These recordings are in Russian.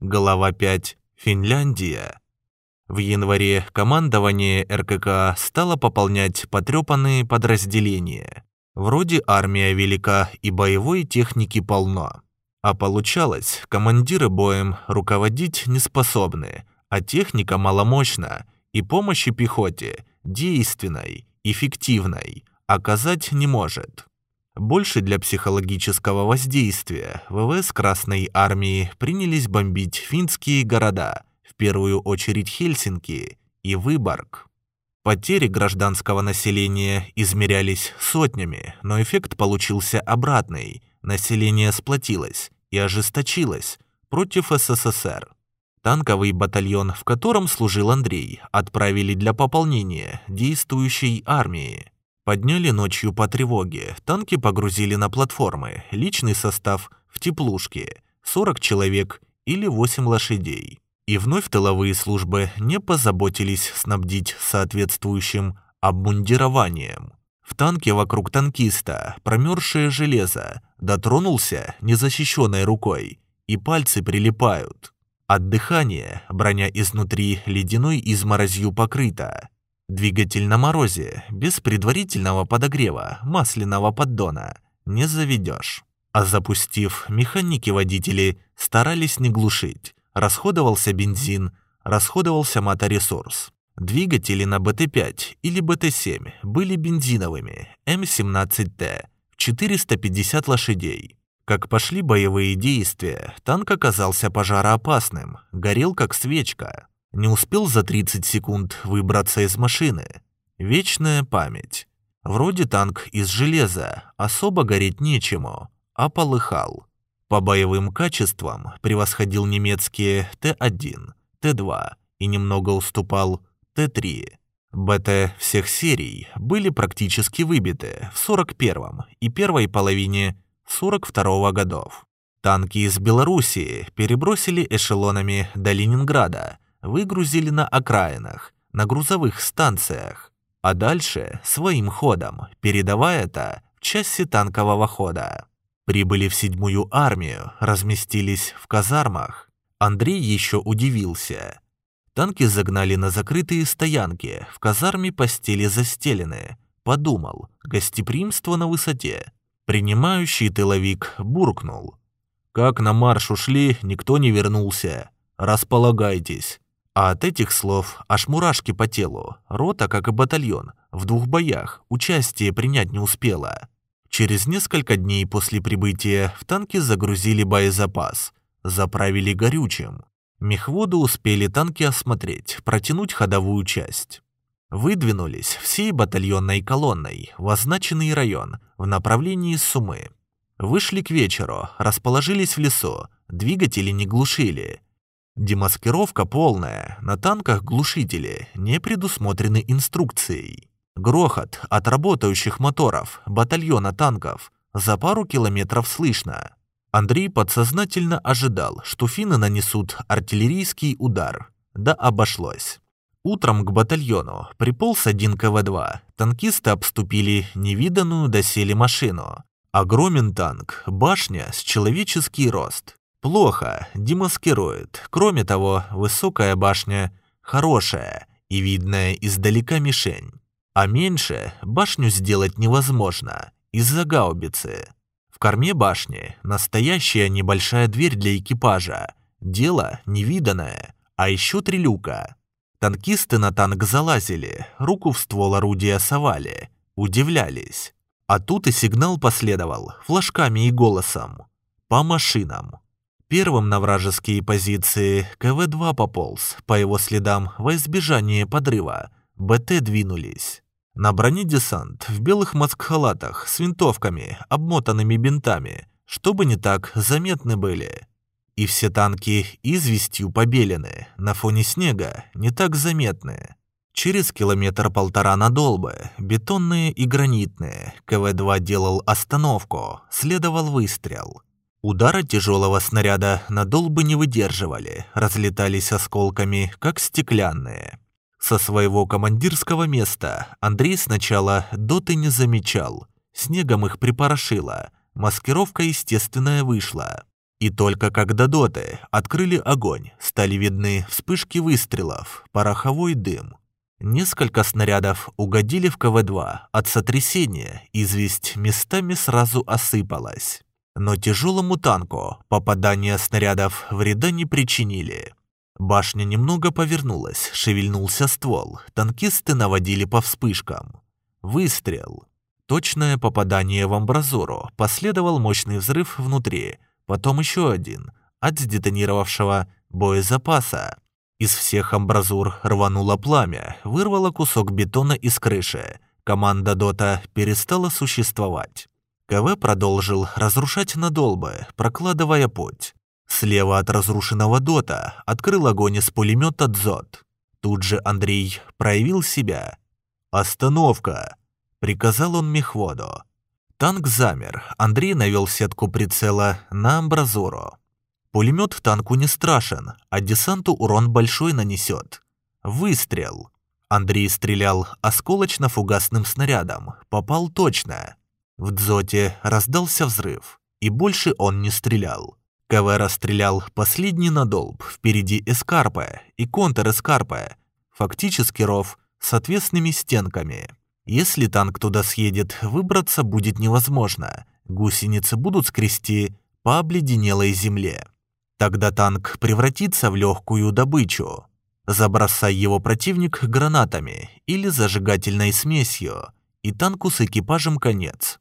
Глава 5. Финляндия. В январе командование РКК стало пополнять потрепанные подразделения. Вроде армия велика и боевой техники полно. А получалось, командиры боем руководить не способны, а техника маломощна, и помощи пехоте, действенной, эффективной, оказать не может. Больше для психологического воздействия ВВС Красной Армии принялись бомбить финские города, в первую очередь Хельсинки и Выборг. Потери гражданского населения измерялись сотнями, но эффект получился обратный. Население сплотилось и ожесточилось против СССР. Танковый батальон, в котором служил Андрей, отправили для пополнения действующей армии. Подняли ночью по тревоге, танки погрузили на платформы, личный состав в теплушке, 40 человек или 8 лошадей. И вновь тыловые службы не позаботились снабдить соответствующим обмундированием. В танке вокруг танкиста промерзшее железо, дотронулся незащищенной рукой, и пальцы прилипают. От дыхания броня изнутри ледяной изморозью покрыта. Двигатель на морозе, без предварительного подогрева масляного поддона, не заведешь. А запустив, механики-водители старались не глушить. Расходовался бензин, расходовался моторесурс. Двигатели на БТ-5 или БТ-7 были бензиновыми М17Т в 450 лошадей. Как пошли боевые действия, танк оказался пожароопасным, горел как свечка. Не успел за 30 секунд выбраться из машины. Вечная память. Вроде танк из железа, особо гореть нечему, а полыхал. По боевым качествам превосходил немецкие Т-1, Т-2 и немного уступал Т-3. БТ всех серий были практически выбиты в 41-м и первой половине 42-го годов. Танки из Белоруссии перебросили эшелонами до Ленинграда, выгрузили на окраинах, на грузовых станциях, а дальше своим ходом, передавая это в части танкового хода. Прибыли в седьмую армию, разместились в казармах. Андрей еще удивился. Танки загнали на закрытые стоянки, в казарме постели застелены. Подумал, гостеприимство на высоте. Принимающий тыловик буркнул. «Как на марш ушли, никто не вернулся. Располагайтесь». А от этих слов аж мурашки по телу. Рота, как и батальон, в двух боях участие принять не успела. Через несколько дней после прибытия в танки загрузили боезапас, заправили горючим. Мехводы успели танки осмотреть, протянуть ходовую часть. Выдвинулись всей батальонной колонной в означенный район в направлении Сумы. Вышли к вечеру, расположились в лесу, двигатели не глушили – Демаскировка полная, на танках глушители не предусмотрены инструкцией. Грохот от работающих моторов батальона танков за пару километров слышно. Андрей подсознательно ожидал, что финны нанесут артиллерийский удар. Да обошлось. Утром к батальону приполз один КВ-2. Танкисты обступили невиданную доселе машину. Огромен танк, башня с человеческий рост. Плохо, демаскирует. Кроме того, высокая башня хорошая и видная издалека мишень. А меньше башню сделать невозможно из-за гаубицы. В корме башни настоящая небольшая дверь для экипажа. Дело невиданное, а еще три люка. Танкисты на танк залазили, руку в ствол орудия совали, удивлялись. А тут и сигнал последовал, флажками и голосом. По машинам. Первым на вражеские позиции КВ-2 пополз, по его следам во избежание подрыва. БТ двинулись. На бронедесант в белых маскхалатах с винтовками, обмотанными бинтами, чтобы не так заметны были. И все танки известью побелены, на фоне снега не так заметны. Через километр-полтора надолбы, бетонные и гранитные, КВ-2 делал остановку, следовал выстрел – Удара тяжелого снаряда на долбы не выдерживали, разлетались осколками, как стеклянные. Со своего командирского места Андрей сначала доты не замечал. Снегом их припорошило, маскировка естественная вышла. И только когда доты открыли огонь, стали видны вспышки выстрелов, пороховой дым. Несколько снарядов угодили в КВ-2. От сотрясения известь местами сразу осыпалась. Но тяжелому танку попадания снарядов вреда не причинили. Башня немного повернулась, шевельнулся ствол. Танкисты наводили по вспышкам. Выстрел. Точное попадание в амбразуру. Последовал мощный взрыв внутри. Потом еще один. От сдетонировавшего боезапаса. Из всех амбразур рвануло пламя, вырвало кусок бетона из крыши. Команда Дота перестала существовать. КВ продолжил разрушать надолбы, прокладывая путь. Слева от разрушенного дота открыл огонь из пулемета «Дзот». Тут же Андрей проявил себя. «Остановка!» — приказал он мехводу. Танк замер. Андрей навел сетку прицела на амбразуру. Пулемет танку не страшен, а десанту урон большой нанесет. Выстрел. Андрей стрелял осколочно-фугасным снарядом. Попал точно. В дзоте раздался взрыв, и больше он не стрелял. КВ расстрелял последний надолб, впереди эскарпа и контр-эскарпа, фактически ров с отвесными стенками. Если танк туда съедет, выбраться будет невозможно. Гусеницы будут скрести по обледенелой земле. Тогда танк превратится в легкую добычу. Забросай его противник гранатами или зажигательной смесью, и танку с экипажем конец.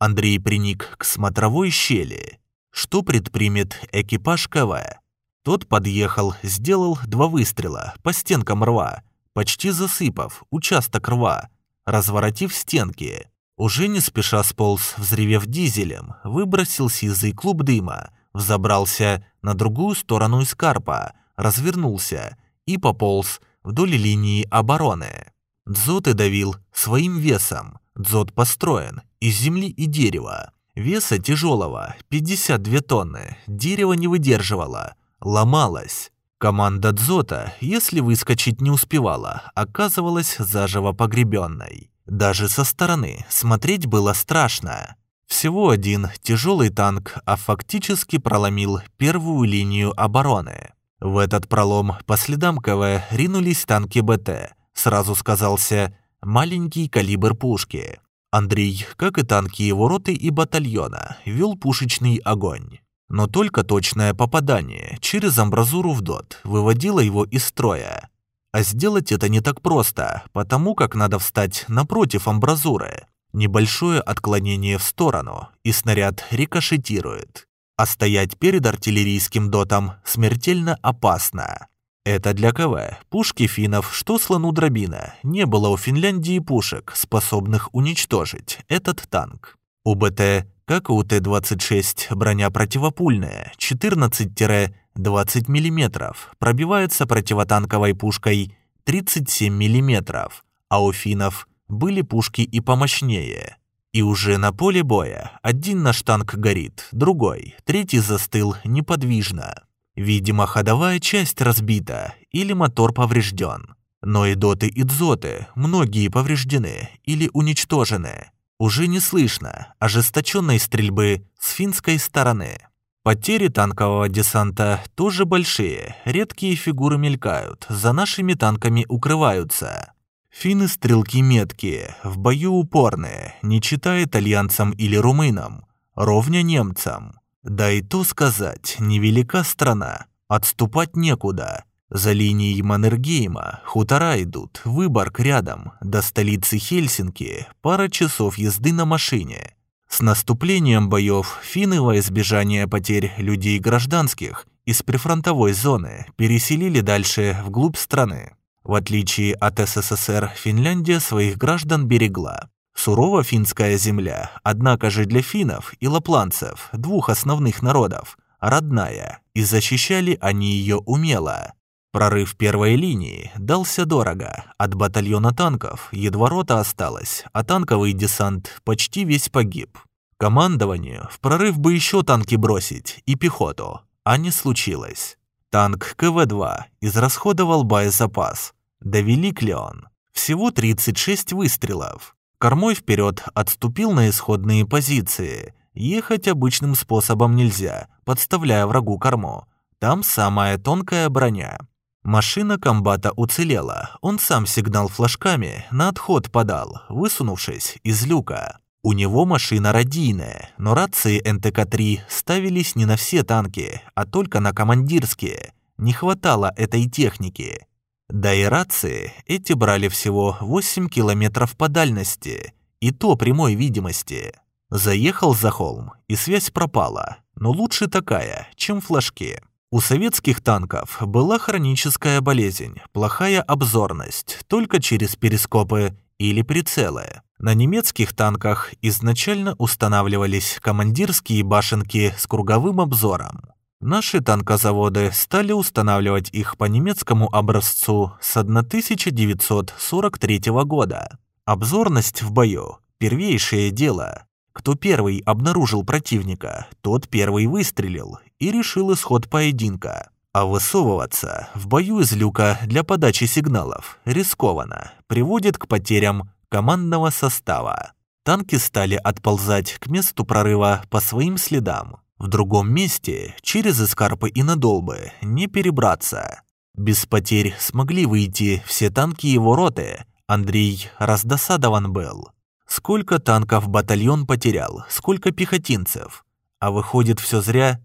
Андрей приник к смотровой щели. Что предпримет экипаж КВ? Тот подъехал, сделал два выстрела по стенкам рва, почти засыпав участок рва, разворотив стенки. Уже не спеша сполз, взревев дизелем, выбросил сизый клуб дыма, взобрался на другую сторону эскарпа, развернулся и пополз вдоль линии обороны. Дзот и давил своим весом. Дзот построен из земли и дерева. Веса тяжелого 52 тонны. Дерево не выдерживало, ломалось. Команда Дзота, если выскочить не успевала, оказывалась заживо погребенной. Даже со стороны смотреть было страшно. Всего один тяжелый танк, а фактически проломил первую линию обороны. В этот пролом по следам КВ ринулись танки БТ. Сразу сказался маленький калибр пушки. Андрей, как и танки его роты и батальона, вел пушечный огонь. Но только точное попадание через амбразуру в дот выводило его из строя. А сделать это не так просто, потому как надо встать напротив амбразуры. Небольшое отклонение в сторону, и снаряд рикошетирует. А стоять перед артиллерийским дотом смертельно опасно. Это для КВ. Пушки финнов, что слону дробина. Не было у Финляндии пушек, способных уничтожить этот танк. У БТ, как и у Т-26, броня противопульная, 14-20 мм, пробивается противотанковой пушкой 37 мм, а у финнов были пушки и помощнее. И уже на поле боя один наш танк горит, другой, третий застыл неподвижно. Видимо, ходовая часть разбита или мотор поврежден. Но и доты, и дзоты, многие повреждены или уничтожены. Уже не слышно ожесточенной стрельбы с финской стороны. Потери танкового десанта тоже большие, редкие фигуры мелькают, за нашими танками укрываются. Финны стрелки меткие, в бою упорные, не читая итальянцам или румынам, ровня немцам. Да и то сказать, невелика страна, отступать некуда. За линией Маннергейма хутора идут, Выборг рядом, до столицы Хельсинки пара часов езды на машине. С наступлением боев финны во избежание потерь людей гражданских из прифронтовой зоны переселили дальше вглубь страны. В отличие от СССР, Финляндия своих граждан берегла. Сурова финская земля, однако же для финнов и лапланцев, двух основных народов, родная, и защищали они ее умело. Прорыв первой линии дался дорого. От батальона танков едва рота осталась, а танковый десант почти весь погиб. Командованию в прорыв бы еще танки бросить и пехоту, а не случилось. Танк КВ-2 израсходовал боезапас. Да велик ли он? Всего 36 выстрелов. Кормой вперед отступил на исходные позиции. Ехать обычным способом нельзя, подставляя врагу корму. Там самая тонкая броня. Машина комбата уцелела. Он сам сигнал флажками на отход подал, высунувшись из люка. У него машина радийная, но рации НТК-3 ставились не на все танки, а только на командирские. Не хватало этой техники. Да и рации эти брали всего 8 километров по дальности, и то прямой видимости. Заехал за холм, и связь пропала, но лучше такая, чем флажки. У советских танков была хроническая болезнь, плохая обзорность, только через перископы или прицелы. На немецких танках изначально устанавливались командирские башенки с круговым обзором. Наши танкозаводы стали устанавливать их по немецкому образцу с 1943 года. Обзорность в бою – первейшее дело. Кто первый обнаружил противника, тот первый выстрелил и решил исход поединка. А высовываться в бою из люка для подачи сигналов рискованно, приводит к потерям командного состава. Танки стали отползать к месту прорыва по своим следам. В другом месте, через эскарпы и надолбы, не перебраться. Без потерь смогли выйти все танки его роты. Андрей раздосадован был. Сколько танков батальон потерял, сколько пехотинцев. А выходит, все зря.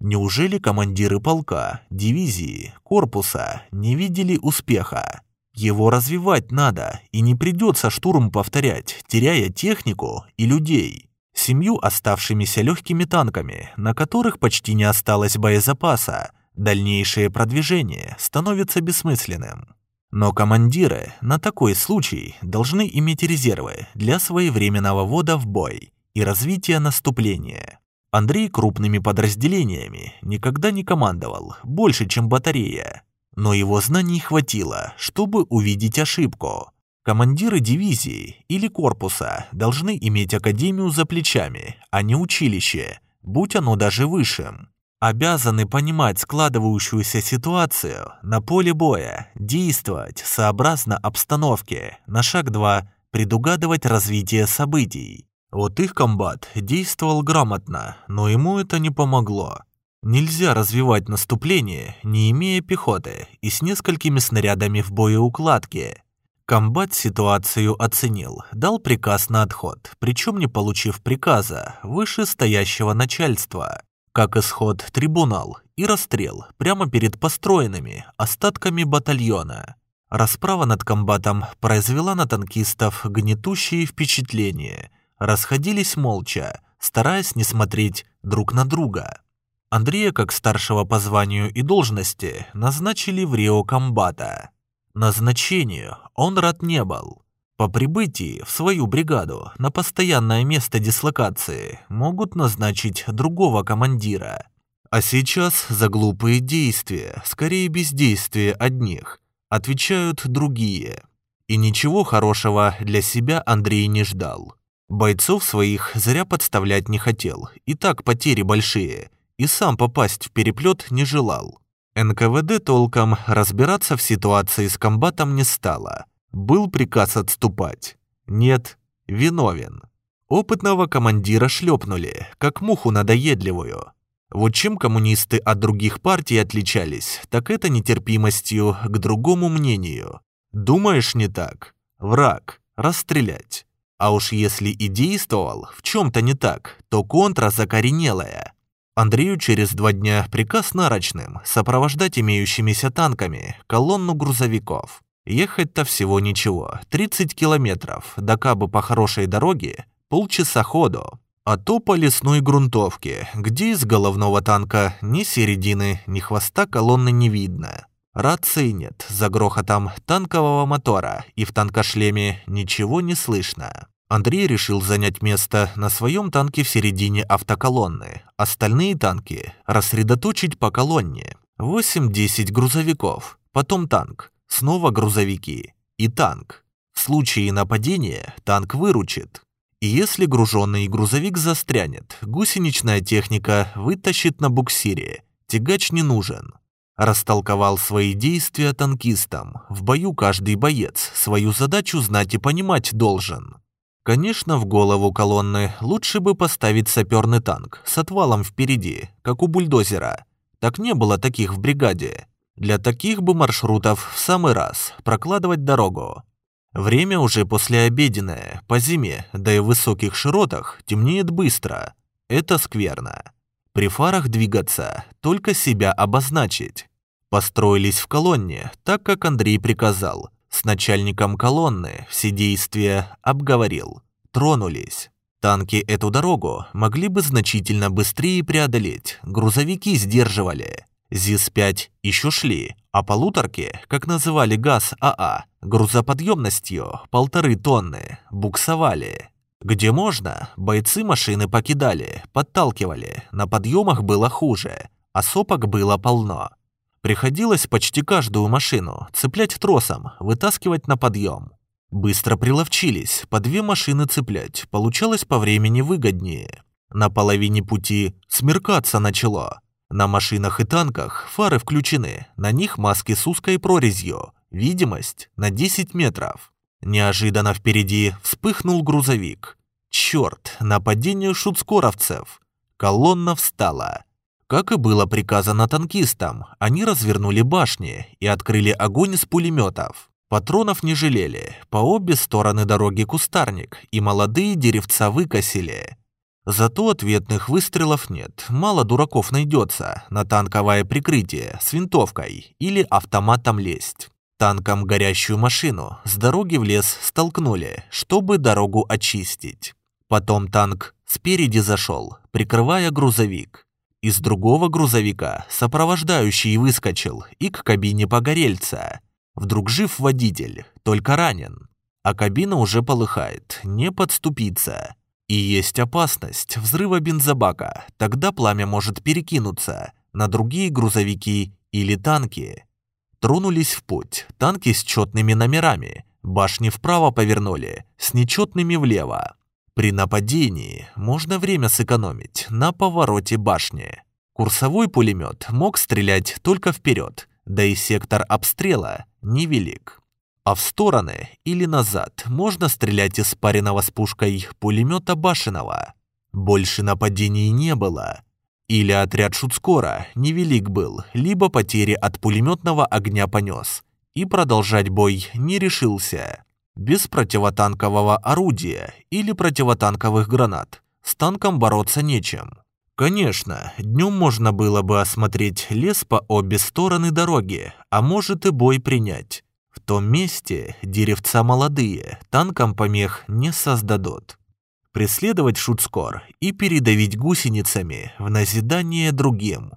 Неужели командиры полка, дивизии, корпуса не видели успеха? Его развивать надо, и не придется штурм повторять, теряя технику и людей. Семью оставшимися легкими танками, на которых почти не осталось боезапаса, дальнейшее продвижение становится бессмысленным. Но командиры на такой случай должны иметь резервы для своевременного ввода в бой и развития наступления. Андрей крупными подразделениями никогда не командовал, больше, чем батарея. Но его знаний хватило, чтобы увидеть ошибку. Командиры дивизии или корпуса должны иметь академию за плечами, а не училище, будь оно даже высшим. Обязаны понимать складывающуюся ситуацию на поле боя, действовать сообразно обстановке, на шаг 2 предугадывать развитие событий. Вот их комбат действовал грамотно, но ему это не помогло. Нельзя развивать наступление, не имея пехоты и с несколькими снарядами в боеукладке. Комбат ситуацию оценил, дал приказ на отход, причем не получив приказа вышестоящего начальства. Как исход трибунал и расстрел прямо перед построенными остатками батальона. Расправа над комбатом произвела на танкистов гнетущие впечатления. Расходились молча, стараясь не смотреть друг на друга. Андрея, как старшего по званию и должности, назначили в Рио комбата. Назначению он рад не был. По прибытии в свою бригаду на постоянное место дислокации могут назначить другого командира. А сейчас за глупые действия, скорее бездействие одних, отвечают другие. И ничего хорошего для себя Андрей не ждал. Бойцов своих зря подставлять не хотел, и так потери большие – и сам попасть в переплет не желал. НКВД толком разбираться в ситуации с комбатом не стало. Был приказ отступать. Нет, виновен. Опытного командира шлепнули, как муху надоедливую. Вот чем коммунисты от других партий отличались, так это нетерпимостью к другому мнению. Думаешь не так? Враг. Расстрелять. А уж если и действовал в чем-то не так, то контра закоренелая. Андрею через два дня приказ нарочным сопровождать имеющимися танками колонну грузовиков. Ехать-то всего ничего, 30 километров, до Кабы по хорошей дороге полчаса ходу. А то по лесной грунтовке, где из головного танка ни середины, ни хвоста колонны не видно. Рации нет, за грохотом танкового мотора, и в танкошлеме ничего не слышно. Андрей решил занять место на своем танке в середине автоколонны. Остальные танки рассредоточить по колонне. 8-10 грузовиков, потом танк, снова грузовики и танк. В случае нападения танк выручит. И если груженный грузовик застрянет, гусеничная техника вытащит на буксире. Тягач не нужен. Растолковал свои действия танкистам. В бою каждый боец свою задачу знать и понимать должен. Конечно, в голову колонны лучше бы поставить саперный танк с отвалом впереди, как у бульдозера. Так не было таких в бригаде. Для таких бы маршрутов в самый раз прокладывать дорогу. Время уже послеобеденное, по зиме, да и в высоких широтах темнеет быстро. Это скверно. При фарах двигаться, только себя обозначить. Построились в колонне, так как Андрей приказал. С начальником колонны все действия обговорил. Тронулись. Танки эту дорогу могли бы значительно быстрее преодолеть, грузовики сдерживали. ЗИС-5 еще шли, а полуторки, как называли ГАЗ АА, грузоподъемностью полторы тонны, буксовали. Где можно, бойцы машины покидали, подталкивали, на подъемах было хуже, а сопок было полно. Приходилось почти каждую машину цеплять тросом, вытаскивать на подъем. Быстро приловчились, по две машины цеплять, получалось по времени выгоднее. На половине пути смеркаться начало. На машинах и танках фары включены, на них маски с узкой прорезью, видимость на 10 метров. Неожиданно впереди вспыхнул грузовик. Черт, нападение шуцкоровцев. Колонна встала. Как и было приказано танкистам, они развернули башни и открыли огонь с пулеметов. Патронов не жалели, по обе стороны дороги кустарник, и молодые деревца выкосили. Зато ответных выстрелов нет, мало дураков найдется на танковое прикрытие с винтовкой или автоматом лезть. Танком горящую машину с дороги в лес столкнули, чтобы дорогу очистить. Потом танк спереди зашел, прикрывая грузовик. Из другого грузовика сопровождающий выскочил и к кабине погорельца. Вдруг жив водитель, только ранен. А кабина уже полыхает, не подступиться. И есть опасность взрыва бензобака, тогда пламя может перекинуться на другие грузовики или танки. Тронулись в путь, танки с четными номерами, башни вправо повернули, с нечетными влево. При нападении можно время сэкономить на повороте башни. Курсовой пулемет мог стрелять только вперед, да и сектор обстрела невелик. А в стороны или назад можно стрелять из пареного с пушкой пулемета башенного. Больше нападений не было. Или отряд Шуцкора невелик был, либо потери от пулеметного огня понес. И продолжать бой не решился без противотанкового орудия или противотанковых гранат. С танком бороться нечем. Конечно, днем можно было бы осмотреть лес по обе стороны дороги, а может и бой принять. В том месте деревца молодые, танкам помех не создадут. Преследовать шутскор и передавить гусеницами в назидание другим.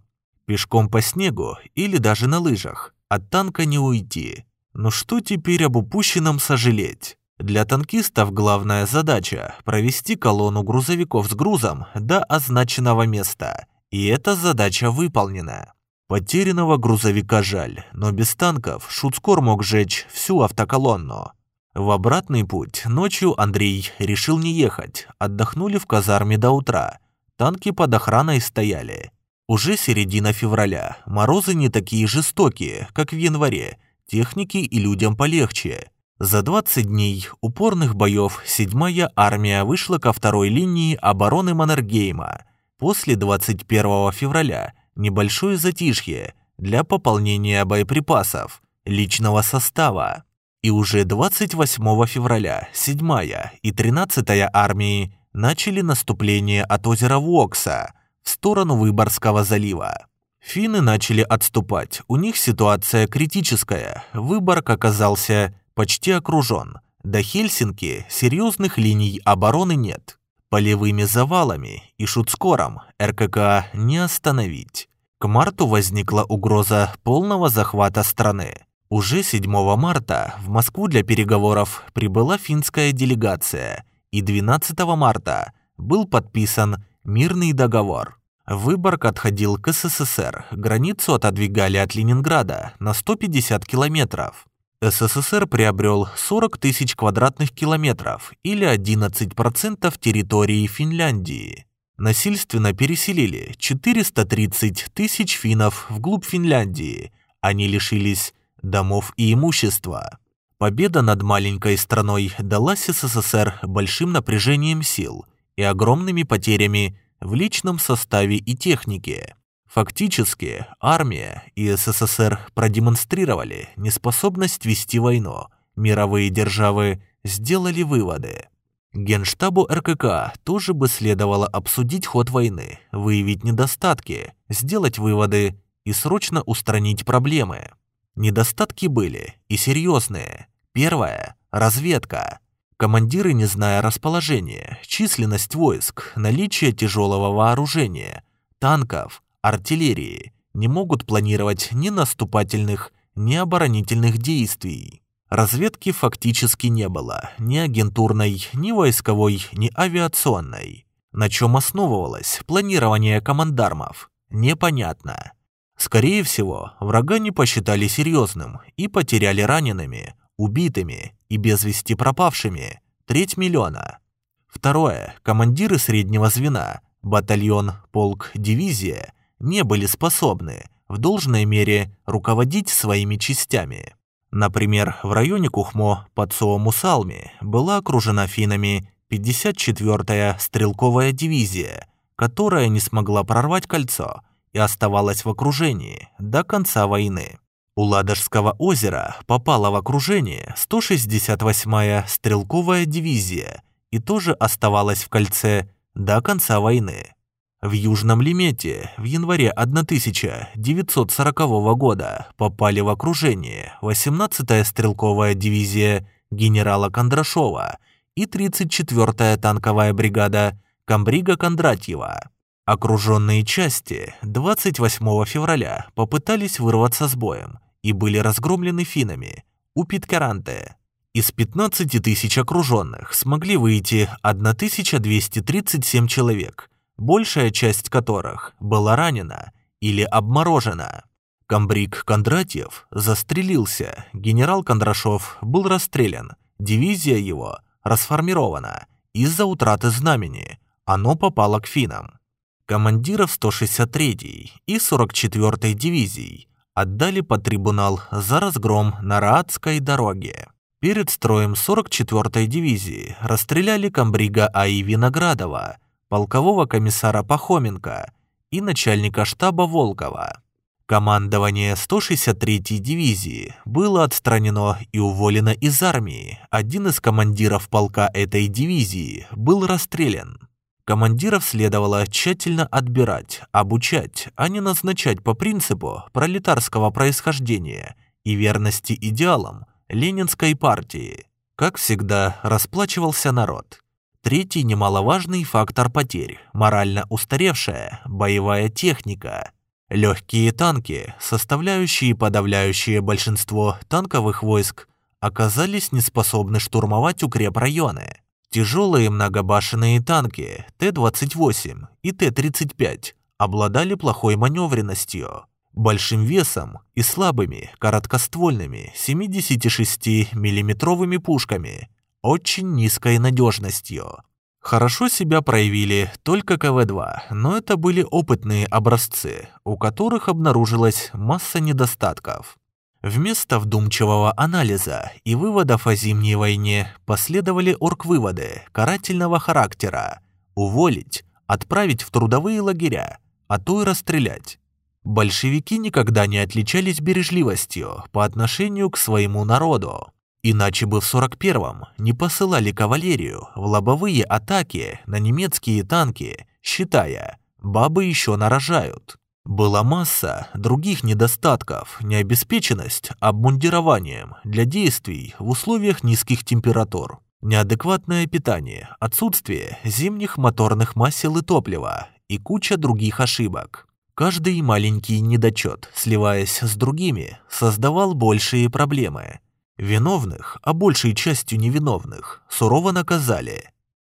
Пешком по снегу или даже на лыжах, от танка не уйти. Но что теперь об упущенном сожалеть? Для танкистов главная задача – провести колонну грузовиков с грузом до означенного места. И эта задача выполнена. Потерянного грузовика жаль, но без танков Шуцкор мог сжечь всю автоколонну. В обратный путь ночью Андрей решил не ехать, отдохнули в казарме до утра. Танки под охраной стояли. Уже середина февраля, морозы не такие жестокие, как в январе, технике и людям полегче. За 20 дней упорных боев 7-я армия вышла ко второй линии обороны Маннергейма. После 21 февраля небольшое затишье для пополнения боеприпасов, личного состава. И уже 28 февраля 7-я и 13-я армии начали наступление от озера Вокса в сторону Выборгского залива. Финны начали отступать, у них ситуация критическая, Выборг оказался почти окружен. До Хельсинки серьезных линий обороны нет. Полевыми завалами и шутскором РКК не остановить. К марту возникла угроза полного захвата страны. Уже 7 марта в Москву для переговоров прибыла финская делегация, и 12 марта был подписан мирный договор. Выборг отходил к СССР, границу отодвигали от Ленинграда на 150 километров. СССР приобрел 40 тысяч квадратных километров или 11% территории Финляндии. Насильственно переселили 430 тысяч финнов вглубь Финляндии. Они лишились домов и имущества. Победа над маленькой страной далась СССР большим напряжением сил и огромными потерями в личном составе и технике. Фактически, армия и СССР продемонстрировали неспособность вести войну. Мировые державы сделали выводы. Генштабу РКК тоже бы следовало обсудить ход войны, выявить недостатки, сделать выводы и срочно устранить проблемы. Недостатки были и серьезные. Первое – разведка. Командиры, не зная расположения, численность войск, наличие тяжелого вооружения, танков, артиллерии, не могут планировать ни наступательных, ни оборонительных действий. Разведки фактически не было, ни агентурной, ни войсковой, ни авиационной. На чем основывалось планирование командармов? Непонятно. Скорее всего, врага не посчитали серьезным и потеряли ранеными, убитыми и без вести пропавшими треть миллиона. Второе. Командиры среднего звена, батальон, полк, дивизия не были способны в должной мере руководить своими частями. Например, в районе Кухмо под Суомусалми была окружена финами 54-я стрелковая дивизия, которая не смогла прорвать кольцо и оставалась в окружении до конца войны. У Ладожского озера попала в окружение 168-я стрелковая дивизия и тоже оставалась в кольце до конца войны. В Южном Лимете в январе 1940 года попали в окружение 18-я стрелковая дивизия генерала Кондрашова и 34-я танковая бригада Камбрига Кондратьева. Окруженные части 28 февраля попытались вырваться с боем и были разгромлены финами у Питкаранте. Из 15 тысяч окруженных смогли выйти 1237 человек – большая часть которых была ранена или обморожена. Камбрик Кондратьев застрелился, генерал Кондрашов был расстрелян, дивизия его расформирована из-за утраты знамени, оно попало к финнам. Командиров 163-й и 44-й дивизий отдали под трибунал за разгром на Раадской дороге. Перед строем 44-й дивизии расстреляли комбрига А.И. Виноградова – полкового комиссара Пахоменко и начальника штаба Волкова. Командование 163-й дивизии было отстранено и уволено из армии. Один из командиров полка этой дивизии был расстрелян. Командиров следовало тщательно отбирать, обучать, а не назначать по принципу пролетарского происхождения и верности идеалам Ленинской партии. Как всегда, расплачивался народ. Третий немаловажный фактор потерь – морально устаревшая боевая техника. Легкие танки, составляющие подавляющее большинство танковых войск, оказались неспособны штурмовать укрепрайоны. Тяжелые многобашенные танки Т-28 и Т-35 обладали плохой маневренностью, большим весом и слабыми короткоствольными 76 миллиметровыми пушками, очень низкой надежностью. Хорошо себя проявили только КВ-2, но это были опытные образцы, у которых обнаружилась масса недостатков. Вместо вдумчивого анализа и выводов о зимней войне последовали орг-выводы карательного характера. Уволить, отправить в трудовые лагеря, а то и расстрелять. Большевики никогда не отличались бережливостью по отношению к своему народу. Иначе бы в 41-м не посылали кавалерию в лобовые атаки на немецкие танки, считая, бабы еще нарожают. Была масса других недостатков, необеспеченность обмундированием для действий в условиях низких температур, неадекватное питание, отсутствие зимних моторных масел и топлива и куча других ошибок. Каждый маленький недочет, сливаясь с другими, создавал большие проблемы – Виновных, а большей частью невиновных, сурово наказали.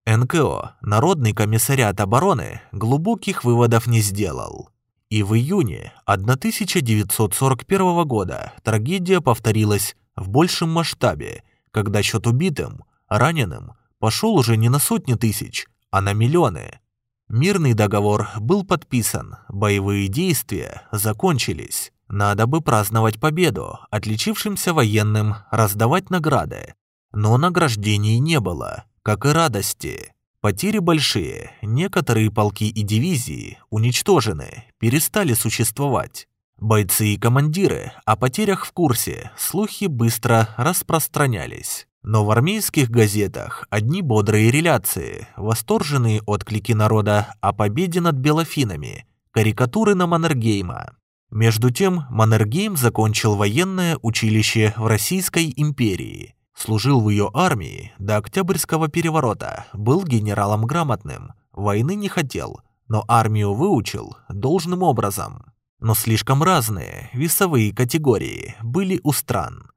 НКО, Народный комиссариат обороны, глубоких выводов не сделал. И в июне 1941 года трагедия повторилась в большем масштабе, когда счет убитым, раненым пошел уже не на сотни тысяч, а на миллионы. Мирный договор был подписан, боевые действия закончились, Надо бы праздновать победу, отличившимся военным раздавать награды. Но награждений не было, как и радости. Потери большие, некоторые полки и дивизии уничтожены, перестали существовать. Бойцы и командиры о потерях в курсе, слухи быстро распространялись. Но в армейских газетах одни бодрые реляции, восторженные отклики народа о победе над белофинами, карикатуры на Маннергейма. Между тем, Маннергейм закончил военное училище в Российской империи, служил в ее армии до Октябрьского переворота, был генералом грамотным, войны не хотел, но армию выучил должным образом. Но слишком разные весовые категории были у стран.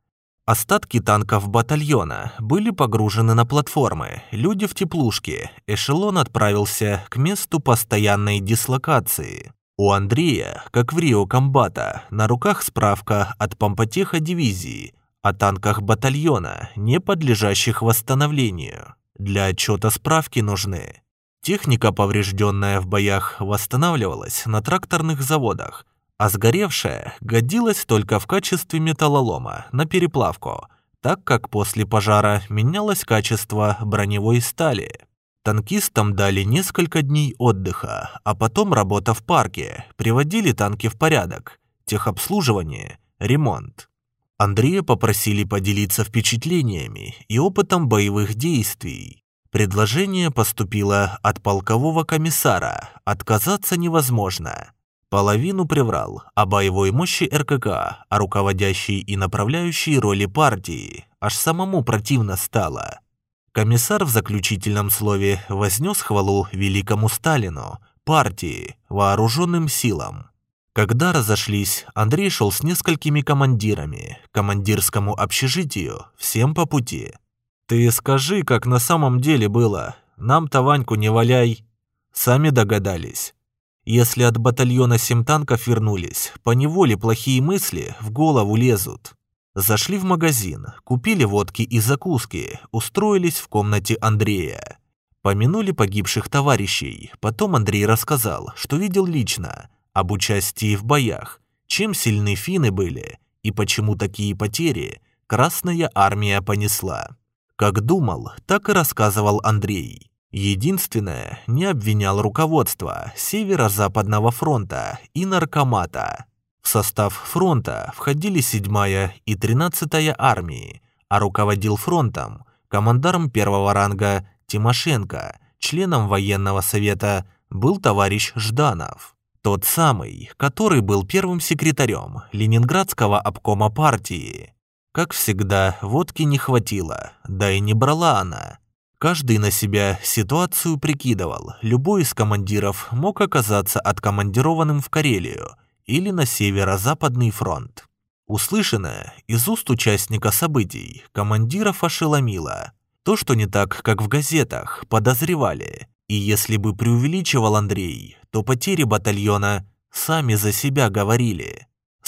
Остатки танков батальона были погружены на платформы, люди в теплушке, эшелон отправился к месту постоянной дислокации. У Андрея, как в Рио Комбата, на руках справка от помпотеха дивизии о танках батальона, не подлежащих восстановлению. Для отчета справки нужны. Техника, поврежденная в боях, восстанавливалась на тракторных заводах, а сгоревшая годилась только в качестве металлолома на переплавку, так как после пожара менялось качество броневой стали. Танкистам дали несколько дней отдыха, а потом работа в парке, приводили танки в порядок, техобслуживание, ремонт. Андрея попросили поделиться впечатлениями и опытом боевых действий. Предложение поступило от полкового комиссара, отказаться невозможно. Половину приврал о боевой мощи РКК, о руководящей и направляющей роли партии. Аж самому противно стало. Комиссар в заключительном слове вознес хвалу великому Сталину, партии, вооруженным силам. Когда разошлись, Андрей шел с несколькими командирами, командирскому общежитию, всем по пути. «Ты скажи, как на самом деле было. Нам-то Ваньку не валяй». Сами догадались. Если от батальона семь танков вернулись, по неволе плохие мысли в голову лезут. Зашли в магазин, купили водки и закуски, устроились в комнате Андрея. Помянули погибших товарищей, потом Андрей рассказал, что видел лично, об участии в боях, чем сильны финны были и почему такие потери Красная Армия понесла. Как думал, так и рассказывал Андрей. Единственное, не обвинял руководство Северо-Западного фронта и Наркомата. В состав фронта входили 7-я и 13-я армии, а руководил фронтом командарм первого ранга Тимошенко, членом военного совета был товарищ Жданов. Тот самый, который был первым секретарем Ленинградского обкома партии. Как всегда, водки не хватило, да и не брала она. Каждый на себя ситуацию прикидывал. Любой из командиров мог оказаться откомандированным в Карелию или на северо-западный фронт. Услышанное из уст участника событий командиров ошеломило. То, что не так, как в газетах, подозревали. И если бы преувеличивал Андрей, то потери батальона сами за себя говорили.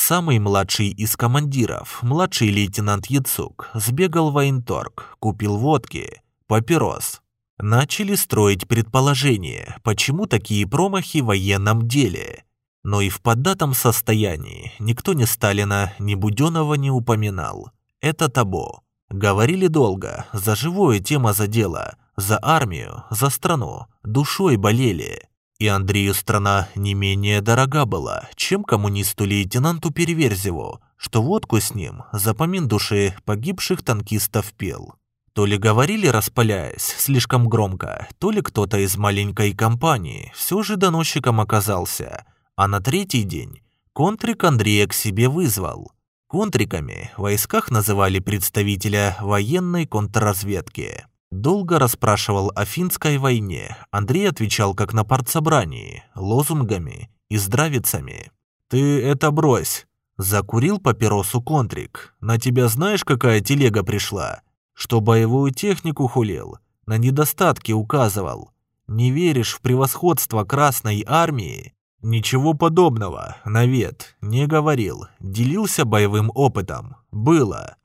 Самый младший из командиров, младший лейтенант Яцук, сбегал в военторг, купил водки, папирос. Начали строить предположения, почему такие промахи в военном деле. Но и в поддатом состоянии никто ни Сталина, ни Буденова не упоминал. Это табу. Говорили долго, за живое тема задела, за армию, за страну, душой болели. И Андрею страна не менее дорога была, чем коммунисту-лейтенанту Переверзеву, что водку с ним за помин души погибших танкистов пел. То ли говорили, распаляясь, слишком громко, то ли кто-то из маленькой компании все же доносчиком оказался, а на третий день контрик Андрея к себе вызвал. Контриками в войсках называли представителя военной контрразведки. Долго расспрашивал о финской войне. Андрей отвечал как на партсобрании, лозунгами и здравицами. «Ты это брось!» Закурил папиросу контрик. «На тебя знаешь, какая телега пришла? что боевую технику хулил, на недостатки указывал. Не веришь в превосходство Красной Армии? Ничего подобного, навет, не говорил, делился боевым опытом. Было.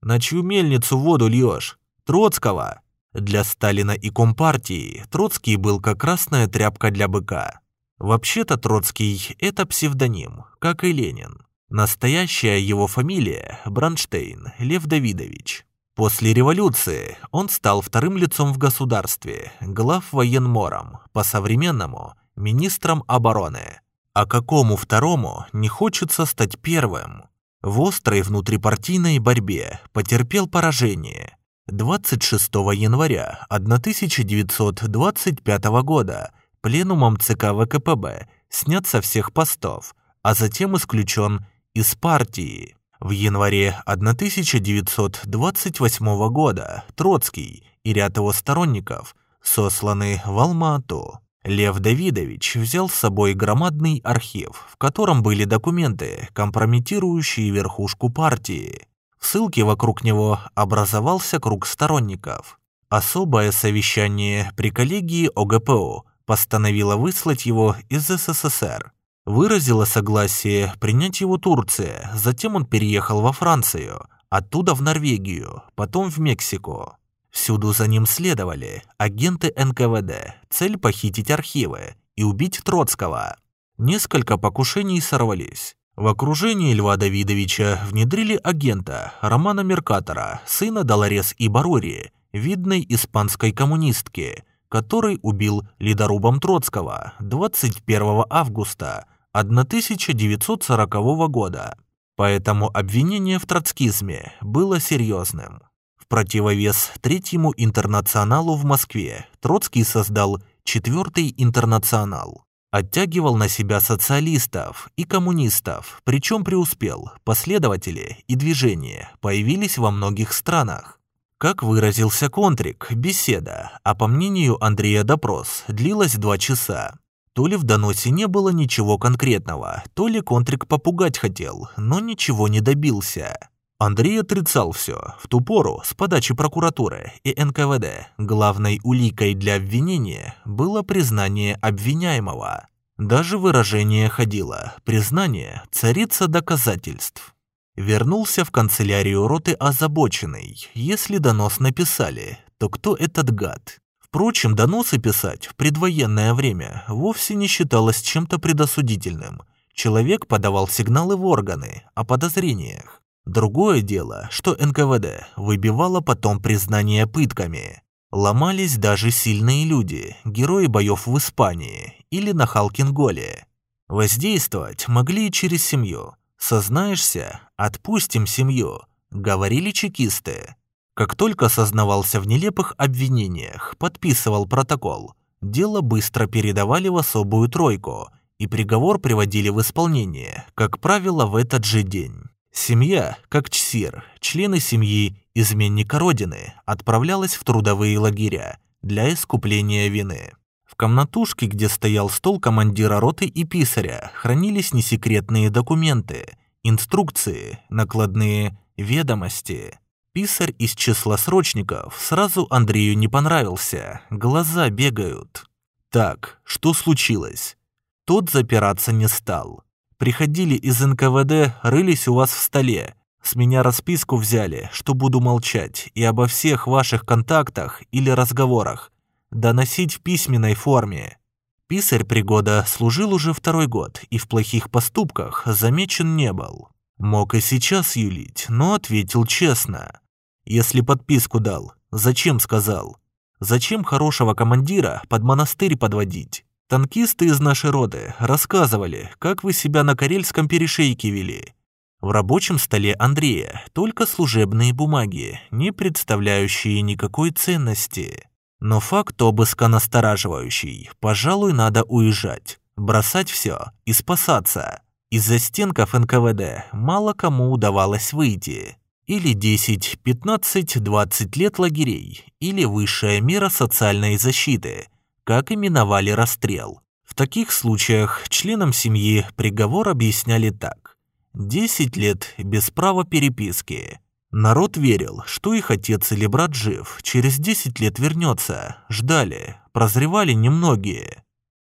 На чью мельницу воду льешь? Троцкого? Для Сталина и Компартии Троцкий был как красная тряпка для быка. Вообще-то Троцкий – это псевдоним, как и Ленин. Настоящая его фамилия – Бранштейн Лев Давидович. После революции он стал вторым лицом в государстве, глав военмором, по-современному – министром обороны. А какому второму не хочется стать первым? В острой внутрипартийной борьбе потерпел поражение. 26 января 1925 года пленумом ЦК ВКПБ снят со всех постов, а затем исключен из партии. В январе 1928 года Троцкий и ряд его сторонников сосланы в Алма-Ату. Лев Давидович взял с собой громадный архив, в котором были документы, компрометирующие верхушку партии. В ссылке вокруг него образовался круг сторонников. Особое совещание при коллегии ОГПУ постановило выслать его из СССР. Выразила согласие принять его Турция, затем он переехал во Францию, оттуда в Норвегию, потом в Мексику. Всюду за ним следовали агенты НКВД, цель похитить архивы и убить Троцкого. Несколько покушений сорвались. В окружении Льва Давидовича внедрили агента Романа Меркатора, сына Долорес и Барори, видной испанской коммунистки, который убил ледорубом Троцкого 21 августа 1940 года. Поэтому обвинение в троцкизме было серьезным. В противовес Третьему интернационалу в Москве Троцкий создал Четвертый интернационал. Оттягивал на себя социалистов и коммунистов, причем преуспел. Последователи и движения появились во многих странах. Как выразился Контрик, беседа, а по мнению Андрея допрос, длилась два часа. То ли в доносе не было ничего конкретного, то ли Контрик попугать хотел, но ничего не добился. Андрей отрицал все. В ту пору, с подачи прокуратуры и НКВД, главной уликой для обвинения было признание обвиняемого. Даже выражение ходило «признание – царица доказательств». Вернулся в канцелярию роты озабоченный. Если донос написали, то кто этот гад? Впрочем, доносы писать в предвоенное время вовсе не считалось чем-то предосудительным. Человек подавал сигналы в органы о подозрениях. Другое дело, что НКВД выбивало потом признание пытками. Ломались даже сильные люди, герои боев в Испании или на Халкинголе. Воздействовать могли и через семью. Сознаешься – отпустим семью, говорили чекисты. Как только сознавался в нелепых обвинениях, подписывал протокол, дело быстро передавали в особую тройку, и приговор приводили в исполнение, как правило, в этот же день. Семья, как ЧСИР, члены семьи изменника Родины, отправлялась в трудовые лагеря для искупления вины. В комнатушке, где стоял стол командира роты и писаря, хранились несекретные документы, инструкции, накладные ведомости. Писарь из числа срочников сразу Андрею не понравился, глаза бегают. Так, что случилось? Тот запираться не стал. Приходили из НКВД, рылись у вас в столе. С меня расписку взяли, что буду молчать и обо всех ваших контактах или разговорах доносить в письменной форме. Писарь пригода служил уже второй год и в плохих поступках замечен не был. Мог и сейчас юлить, но ответил честно. Если подписку дал, зачем сказал? Зачем хорошего командира под монастырь подводить? Танкисты из нашей роды рассказывали, как вы себя на Карельском перешейке вели. В рабочем столе Андрея только служебные бумаги, не представляющие никакой ценности. Но факт обыска настораживающий. Пожалуй, надо уезжать, бросать все и спасаться. Из-за стенков НКВД мало кому удавалось выйти или 10, 15, 20 лет лагерей, или высшая мера социальной защиты, как именовали расстрел. В таких случаях членам семьи приговор объясняли так. 10 лет без права переписки. Народ верил, что их отец или брат жив, через 10 лет вернется. Ждали, прозревали немногие.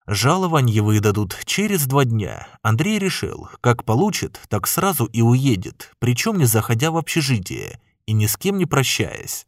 Жалование выдадут через два дня. Андрей решил, как получит, так сразу и уедет, причем не заходя в общежитие и ни с кем не прощаясь.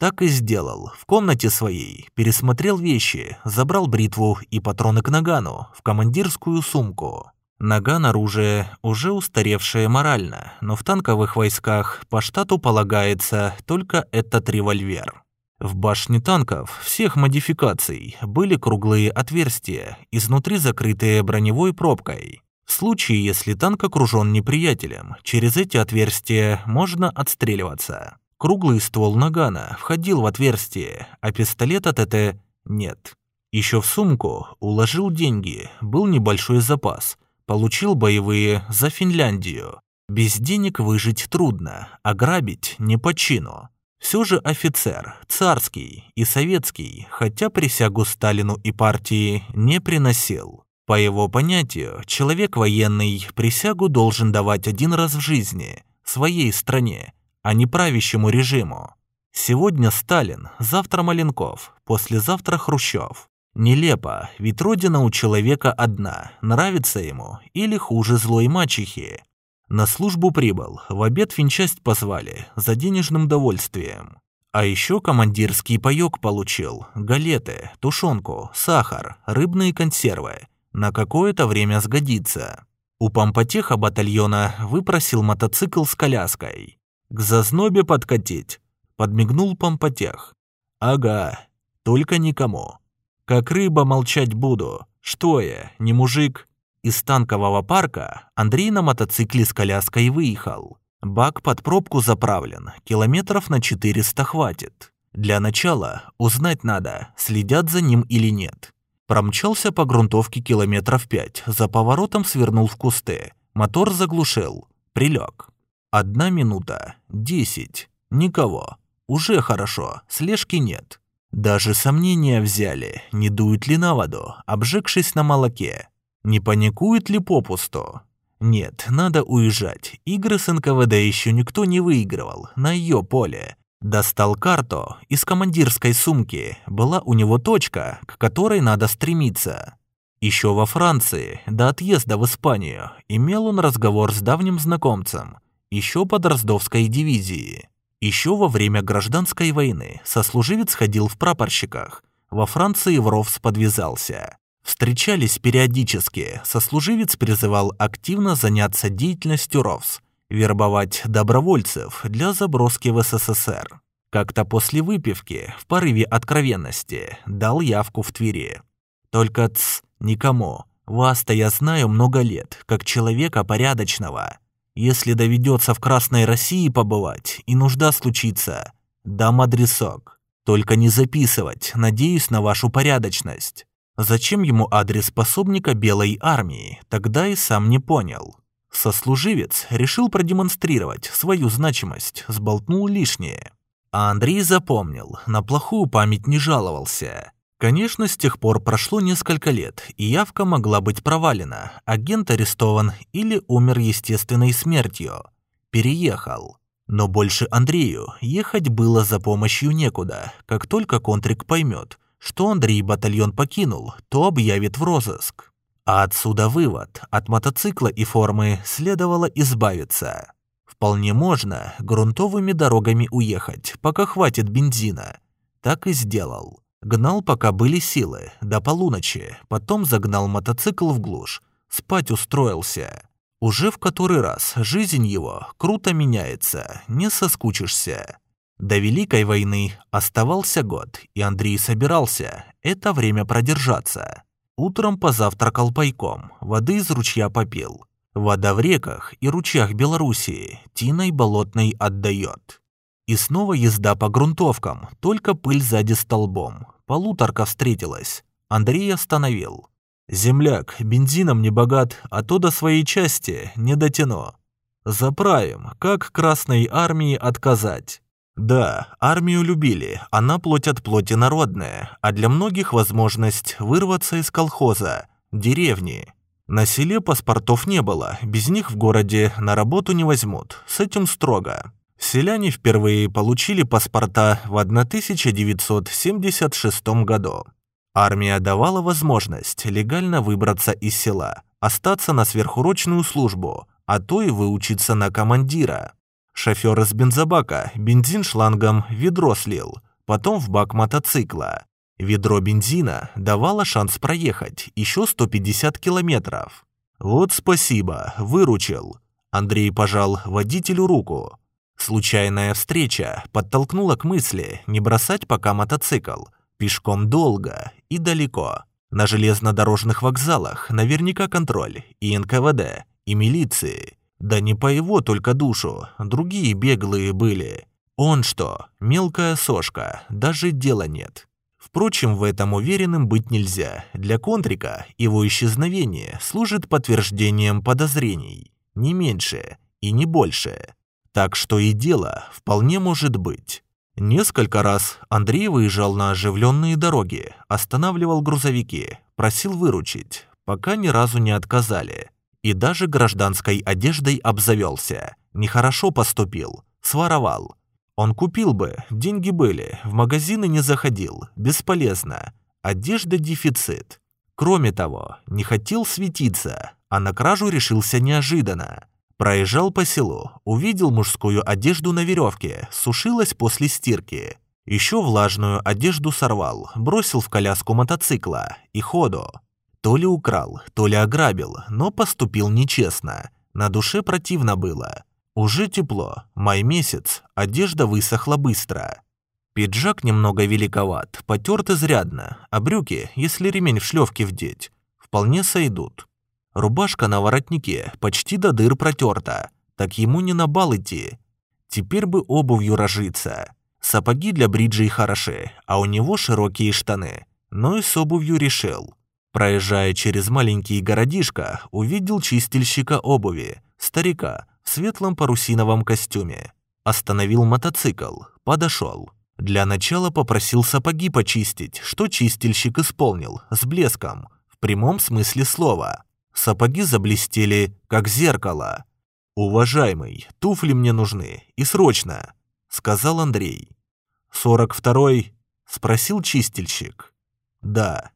Так и сделал. В комнате своей пересмотрел вещи, забрал бритву и патроны к нагану в командирскую сумку. Наган оружие уже устаревшее морально, но в танковых войсках по штату полагается только этот револьвер. В башне танков всех модификаций были круглые отверстия, изнутри закрытые броневой пробкой. В случае, если танк окружен неприятелем, через эти отверстия можно отстреливаться. Круглый ствол нагана входил в отверстие, а пистолет от ТТ нет. Еще в сумку уложил деньги, был небольшой запас. Получил боевые за Финляндию. Без денег выжить трудно, а грабить не по чину. Все же офицер, царский и советский, хотя присягу Сталину и партии не приносил. По его понятию, человек военный присягу должен давать один раз в жизни, своей стране, а не правящему режиму. Сегодня Сталин, завтра Маленков, послезавтра Хрущев. Нелепо, ведь родина у человека одна, нравится ему или хуже злой мачехи. На службу прибыл, в обед финчасть позвали, за денежным довольствием. А еще командирский паёк получил, галеты, тушенку, сахар, рыбные консервы. На какое-то время сгодится. У помпотеха батальона выпросил мотоцикл с коляской. К зазнобе подкатить. Подмигнул помпотех. Ага, только никому. Как рыба молчать буду. Что я, не мужик? Из танкового парка Андрей на мотоцикле с коляской выехал. Бак под пробку заправлен, километров на 400 хватит. Для начала узнать надо, следят за ним или нет. Промчался по грунтовке километров пять, за поворотом свернул в кусты. Мотор заглушил. Прилег. Одна минута. Десять. Никого. Уже хорошо, слежки нет. Даже сомнения взяли, не дует ли на воду, обжегшись на молоке. Не паникует ли попусту? Нет, надо уезжать. Игры с НКВД еще никто не выигрывал, на ее поле. Достал карту, из командирской сумки была у него точка, к которой надо стремиться. Еще во Франции, до отъезда в Испанию, имел он разговор с давним знакомцем, еще под Роздовской дивизией. Еще во время гражданской войны сослуживец ходил в прапорщиках, во Франции в РОВС подвязался. Встречались периодически, сослуживец призывал активно заняться деятельностью РОВС, вербовать добровольцев для заброски в СССР. Как-то после выпивки, в порыве откровенности, дал явку в Твери. Только ц, никому. Вас-то я знаю много лет, как человека порядочного. Если доведется в Красной России побывать и нужда случится, дам адресок. Только не записывать, надеюсь на вашу порядочность. Зачем ему адрес пособника Белой армии, тогда и сам не понял. Сослуживец решил продемонстрировать свою значимость, сболтнул лишнее. А Андрей запомнил, на плохую память не жаловался. Конечно, с тех пор прошло несколько лет, и явка могла быть провалена, агент арестован или умер естественной смертью. Переехал. Но больше Андрею ехать было за помощью некуда, как только Контрик поймет – что Андрей батальон покинул, то объявит в розыск. А отсюда вывод, от мотоцикла и формы следовало избавиться. Вполне можно грунтовыми дорогами уехать, пока хватит бензина. Так и сделал. Гнал, пока были силы, до полуночи, потом загнал мотоцикл в глушь, спать устроился. Уже в который раз жизнь его круто меняется, не соскучишься. До Великой войны оставался год, и Андрей собирался это время продержаться. Утром позавтракал пайком, воды из ручья попил. Вода в реках и ручьях Белоруссии тиной болотной отдает. И снова езда по грунтовкам, только пыль сзади столбом. Полуторка встретилась. Андрей остановил. «Земляк, бензином не богат, а то до своей части не дотяну. Заправим, как Красной Армии отказать?» Да, армию любили, она плоть от плоти народная, а для многих возможность вырваться из колхоза, деревни. На селе паспортов не было, без них в городе на работу не возьмут, с этим строго. Селяне впервые получили паспорта в 1976 году. Армия давала возможность легально выбраться из села, остаться на сверхурочную службу, а то и выучиться на командира. Шофер из бензобака бензин шлангом ведро слил, потом в бак мотоцикла. Ведро бензина давало шанс проехать еще 150 километров. «Вот спасибо, выручил». Андрей пожал водителю руку. Случайная встреча подтолкнула к мысли не бросать пока мотоцикл. Пешком долго и далеко. На железнодорожных вокзалах наверняка контроль и НКВД, и милиции. Да не по его только душу, другие беглые были. Он что, мелкая сошка, даже дела нет. Впрочем, в этом уверенным быть нельзя. Для Контрика его исчезновение служит подтверждением подозрений, не меньше и не больше. Так что и дело вполне может быть. Несколько раз Андрей выезжал на оживленные дороги, останавливал грузовики, просил выручить, пока ни разу не отказали. И даже гражданской одеждой обзавелся. Нехорошо поступил, своровал. Он купил бы, деньги были, в магазины не заходил, бесполезно. Одежда дефицит. Кроме того, не хотел светиться, а на кражу решился неожиданно. Проезжал по селу, увидел мужскую одежду на веревке, сушилась после стирки. Еще влажную одежду сорвал, бросил в коляску мотоцикла и ходу. То ли украл, то ли ограбил, но поступил нечестно. На душе противно было. Уже тепло, май месяц, одежда высохла быстро. Пиджак немного великоват, потерт изрядно, а брюки, если ремень в шлевке вдеть, вполне сойдут. Рубашка на воротнике почти до дыр протерта, так ему не на бал идти. Теперь бы обувью разжиться. Сапоги для бриджей хороши, а у него широкие штаны. Но и с обувью решил. Проезжая через маленький городишко, увидел чистильщика обуви, старика, в светлом парусиновом костюме. Остановил мотоцикл, подошел. Для начала попросил сапоги почистить, что чистильщик исполнил, с блеском, в прямом смысле слова. Сапоги заблестели, как зеркало. «Уважаемый, туфли мне нужны, и срочно», — сказал Андрей. «Сорок второй?» — спросил чистильщик. «Да».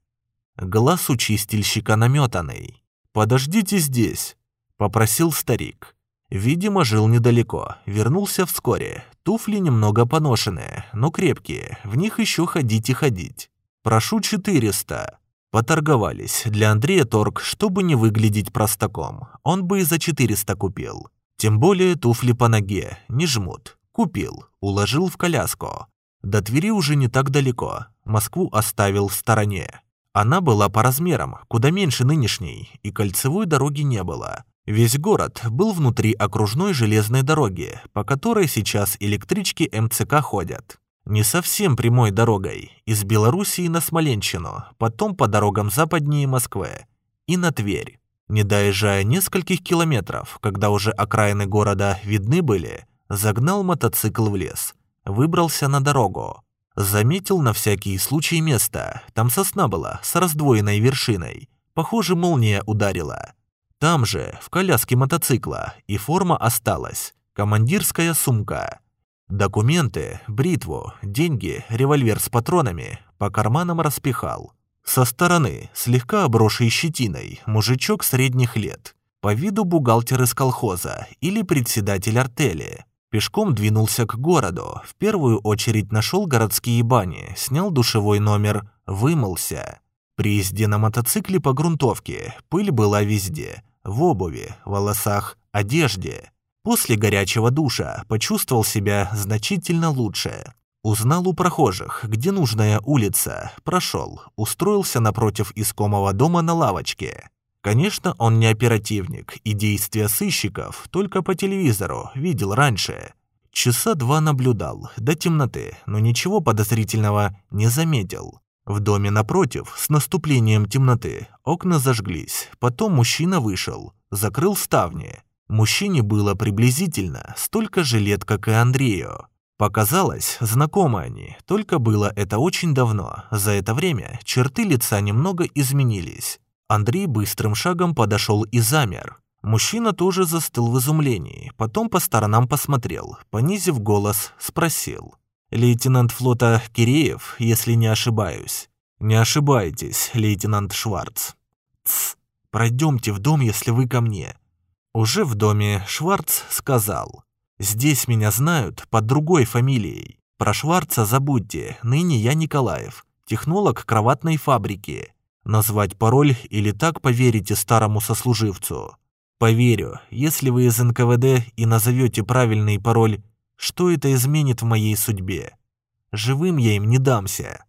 Глаз у чистильщика наметанный. «Подождите здесь», — попросил старик. Видимо, жил недалеко, вернулся вскоре. Туфли немного поношенные, но крепкие, в них еще ходить и ходить. «Прошу четыреста». Поторговались. Для Андрея торг, чтобы не выглядеть простаком. Он бы и за 400 купил. Тем более туфли по ноге, не жмут. Купил, уложил в коляску. До Твери уже не так далеко. Москву оставил в стороне. Она была по размерам, куда меньше нынешней, и кольцевой дороги не было. Весь город был внутри окружной железной дороги, по которой сейчас электрички МЦК ходят. Не совсем прямой дорогой, из Белоруссии на Смоленщину, потом по дорогам западнее Москвы и на Тверь. Не доезжая нескольких километров, когда уже окраины города видны были, загнал мотоцикл в лес, выбрался на дорогу. Заметил на всякий случай место, там сосна была с раздвоенной вершиной, похоже молния ударила. Там же, в коляске мотоцикла, и форма осталась, командирская сумка. Документы, бритву, деньги, револьвер с патронами по карманам распихал. Со стороны, слегка обросший щетиной, мужичок средних лет. По виду бухгалтер из колхоза или председатель артели. Пешком двинулся к городу, в первую очередь нашел городские бани, снял душевой номер, вымылся. При езде на мотоцикле по грунтовке пыль была везде, в обуви, волосах, одежде. После горячего душа почувствовал себя значительно лучше. Узнал у прохожих, где нужная улица, прошел, устроился напротив искомого дома на лавочке. Конечно, он не оперативник, и действия сыщиков только по телевизору видел раньше. Часа два наблюдал, до темноты, но ничего подозрительного не заметил. В доме напротив, с наступлением темноты, окна зажглись, потом мужчина вышел, закрыл ставни, Мужчине было приблизительно столько же лет, как и Андрею. Показалось, знакомы они, только было это очень давно. За это время черты лица немного изменились. Андрей быстрым шагом подошел и замер. Мужчина тоже застыл в изумлении, потом по сторонам посмотрел, понизив голос, спросил. «Лейтенант флота Киреев, если не ошибаюсь?» «Не ошибаетесь, лейтенант Шварц». «Тсс, пройдемте в дом, если вы ко мне. Уже в доме Шварц сказал, «Здесь меня знают под другой фамилией. Про Шварца забудьте, ныне я Николаев, технолог кроватной фабрики. Назвать пароль или так поверите старому сослуживцу? Поверю, если вы из НКВД и назовете правильный пароль, что это изменит в моей судьбе? Живым я им не дамся.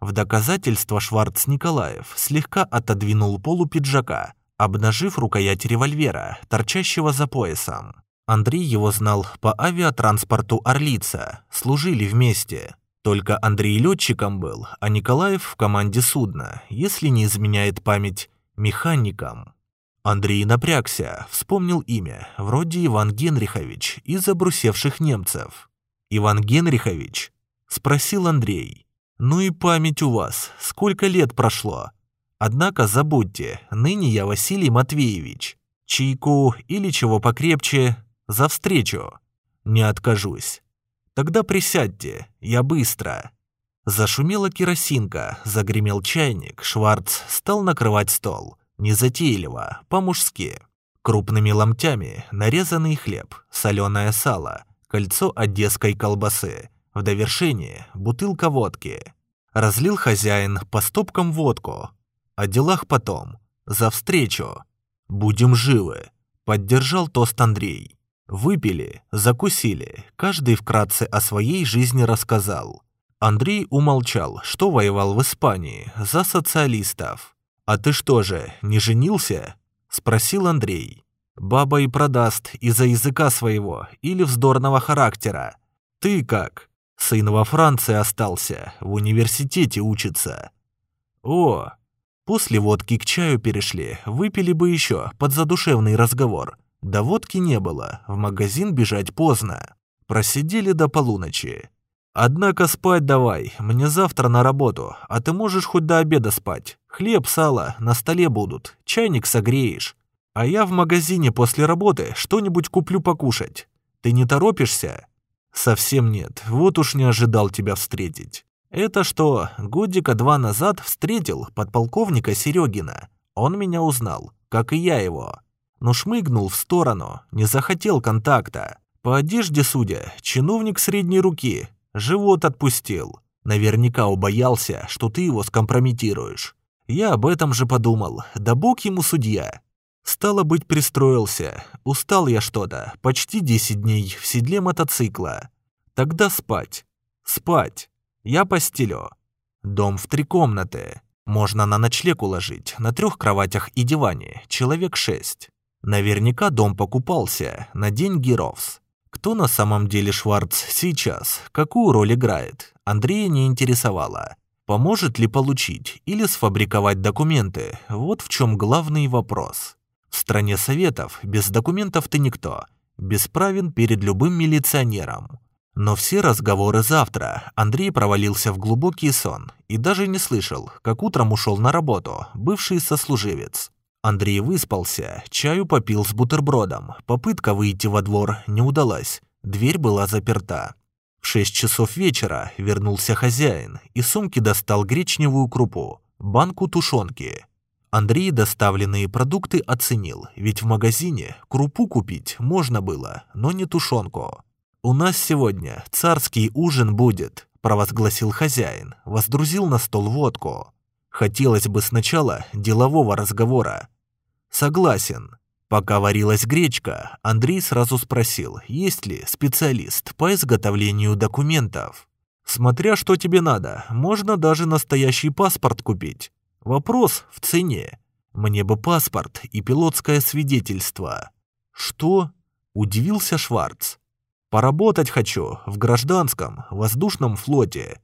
В доказательство Шварц Николаев слегка отодвинул полу пиджака, обнажив рукоять револьвера, торчащего за поясом. Андрей его знал по авиатранспорту «Орлица», служили вместе. Только Андрей летчиком был, а Николаев в команде судна, если не изменяет память, механиком. Андрей напрягся, вспомнил имя, вроде Иван Генрихович, из обрусевших немцев. «Иван Генрихович?» – спросил Андрей. «Ну и память у вас, сколько лет прошло? Однако забудьте, ныне я Василий Матвеевич. Чайку или чего покрепче, за встречу. Не откажусь. Тогда присядьте, я быстро». Зашумела керосинка, загремел чайник, Шварц стал накрывать стол – Незатейливо, по-мужски. Крупными ломтями нарезанный хлеб, соленое сало, кольцо одесской колбасы. В довершение бутылка водки. Разлил хозяин по стопкам водку. О делах потом. За встречу. Будем живы. Поддержал тост Андрей. Выпили, закусили, каждый вкратце о своей жизни рассказал. Андрей умолчал, что воевал в Испании за социалистов. «А ты что же, не женился?» – спросил Андрей. «Баба и продаст из-за языка своего или вздорного характера. Ты как? Сын во Франции остался, в университете учится». «О!» После водки к чаю перешли, выпили бы еще под задушевный разговор. Да водки не было, в магазин бежать поздно. Просидели до полуночи. Однако спать давай, мне завтра на работу, а ты можешь хоть до обеда спать. Хлеб, сало на столе будут, чайник согреешь. А я в магазине после работы что-нибудь куплю покушать. Ты не торопишься? Совсем нет, вот уж не ожидал тебя встретить. Это что, годика два назад встретил подполковника Серегина. Он меня узнал, как и я его. Но шмыгнул в сторону, не захотел контакта. По одежде судя, чиновник средней руки, Живот отпустил. Наверняка убоялся, что ты его скомпрометируешь. Я об этом же подумал, да бог ему судья. Стало быть, пристроился. Устал я что-то, почти 10 дней в седле мотоцикла. Тогда спать. Спать. Я постелю. Дом в три комнаты. Можно на ночлег уложить, на трех кроватях и диване, человек шесть. Наверняка дом покупался на деньги Ровс. Кто на самом деле Шварц сейчас, какую роль играет, Андрея не интересовало. Поможет ли получить или сфабриковать документы, вот в чем главный вопрос. В стране советов без документов ты никто, бесправен перед любым милиционером. Но все разговоры завтра Андрей провалился в глубокий сон и даже не слышал, как утром ушел на работу бывший сослуживец. Андрей выспался, чаю попил с бутербродом. Попытка выйти во двор не удалась. Дверь была заперта. В шесть часов вечера вернулся хозяин и сумки достал гречневую крупу, банку тушенки. Андрей доставленные продукты оценил, ведь в магазине крупу купить можно было, но не тушенку. «У нас сегодня царский ужин будет», – провозгласил хозяин, воздрузил на стол водку. Хотелось бы сначала делового разговора, Согласен. Пока варилась гречка, Андрей сразу спросил, есть ли специалист по изготовлению документов. Смотря что тебе надо, можно даже настоящий паспорт купить. Вопрос в цене. Мне бы паспорт и пилотское свидетельство. Что? Удивился Шварц. Поработать хочу в гражданском воздушном флоте.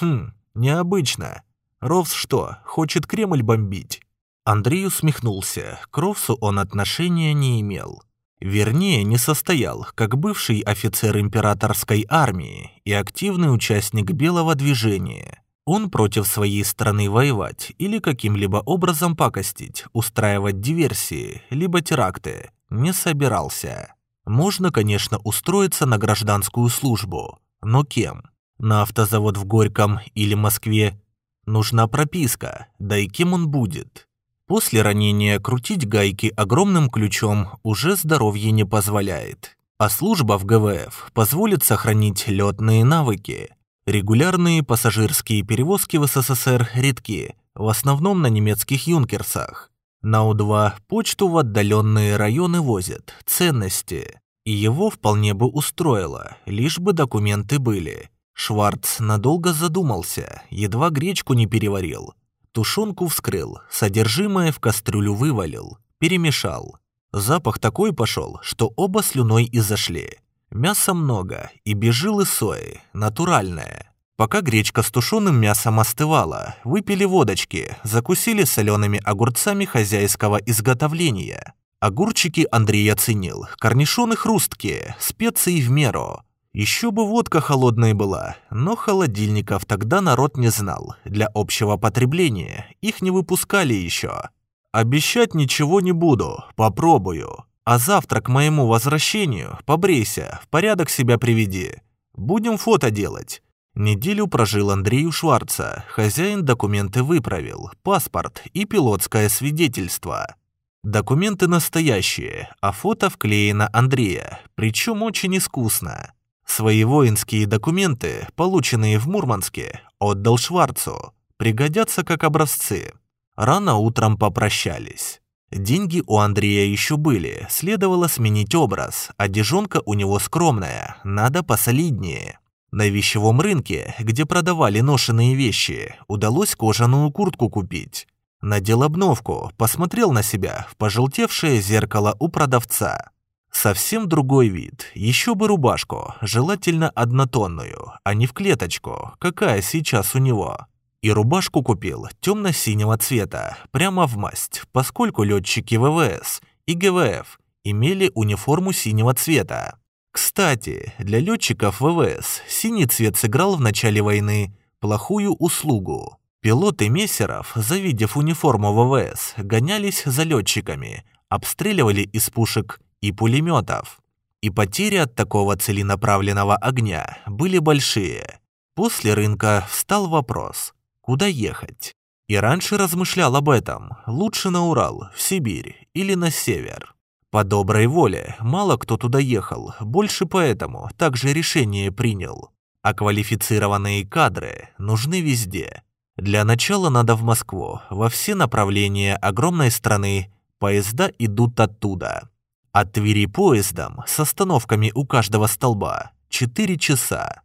Хм, необычно. Ровс что, хочет Кремль бомбить? Андрей усмехнулся. К Ровсу он отношения не имел. Вернее, не состоял, как бывший офицер императорской армии и активный участник белого движения. Он против своей страны воевать или каким-либо образом пакостить, устраивать диверсии, либо теракты не собирался. Можно, конечно, устроиться на гражданскую службу, но кем? На автозавод в Горьком или Москве? Нужна прописка, да и кем он будет? После ранения крутить гайки огромным ключом уже здоровье не позволяет. А служба в ГВФ позволит сохранить летные навыки. Регулярные пассажирские перевозки в СССР редки. в основном на немецких юнкерсах. На У-2 почту в отдаленные районы возят, ценности. И его вполне бы устроило, лишь бы документы были. Шварц надолго задумался, едва гречку не переварил. Тушенку вскрыл, содержимое в кастрюлю вывалил, перемешал. Запах такой пошел, что оба слюной и зашли. Мяса много, и бежил и сои, натуральное. Пока гречка с тушеным мясом остывала, выпили водочки, закусили солеными огурцами хозяйского изготовления. Огурчики Андрей оценил, корнишоны хрусткие, специи в меру. Еще бы водка холодная была, но холодильников тогда народ не знал. Для общего потребления их не выпускали еще. Обещать ничего не буду, попробую. А завтра к моему возвращению побрейся, в порядок себя приведи. Будем фото делать. Неделю прожил Андрей у Шварца, хозяин документы выправил, паспорт и пилотское свидетельство. Документы настоящие, а фото вклеено Андрея, причем очень искусно. Свои воинские документы, полученные в Мурманске, отдал Шварцу, пригодятся как образцы. Рано утром попрощались. Деньги у Андрея еще были, следовало сменить образ, одежонка у него скромная, надо посолиднее. На вещевом рынке, где продавали ношеные вещи, удалось кожаную куртку купить. Надел обновку, посмотрел на себя в пожелтевшее зеркало у продавца. Совсем другой вид, еще бы рубашку, желательно однотонную, а не в клеточку, какая сейчас у него. И рубашку купил темно-синего цвета, прямо в масть, поскольку летчики ВВС и ГВФ имели униформу синего цвета. Кстати, для летчиков ВВС синий цвет сыграл в начале войны плохую услугу. Пилоты мессеров, завидев униформу ВВС, гонялись за летчиками, обстреливали из пушек и пулеметов. И потери от такого целенаправленного огня были большие. После рынка встал вопрос, куда ехать. И раньше размышлял об этом, лучше на Урал, в Сибирь или на север. По доброй воле мало кто туда ехал, больше поэтому также решение принял. А квалифицированные кадры нужны везде. Для начала надо в Москву, во все направления огромной страны, поезда идут оттуда. От Твери поездом с остановками у каждого столба 4 часа.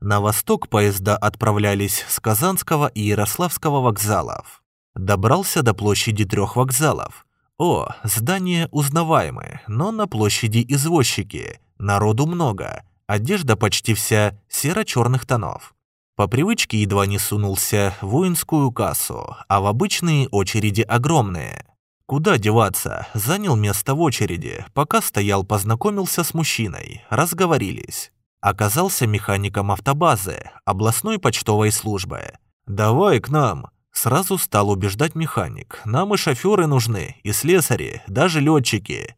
На восток поезда отправлялись с Казанского и Ярославского вокзалов. Добрался до площади трех вокзалов, о, здание узнаваемое, но на площади извозчики. Народу много, одежда почти вся серо-черных тонов. По привычке едва не сунулся в воинскую кассу, а в обычные очереди огромные. Куда деваться, занял место в очереди, пока стоял, познакомился с мужчиной, разговорились. Оказался механиком автобазы, областной почтовой службы. «Давай к нам», Сразу стал убеждать механик. Нам и шоферы нужны, и слесари, даже летчики.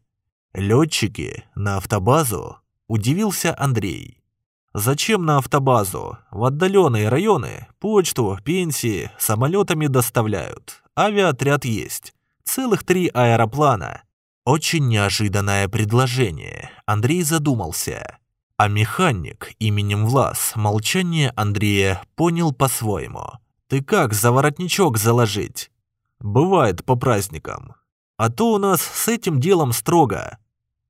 Летчики на автобазу? Удивился Андрей. Зачем на автобазу? В отдаленные районы почту, пенсии самолетами доставляют. Авиаотряд есть. Целых три аэроплана. Очень неожиданное предложение. Андрей задумался. А механик именем Влас молчание Андрея понял по-своему. Ты как за воротничок заложить? Бывает по праздникам. А то у нас с этим делом строго.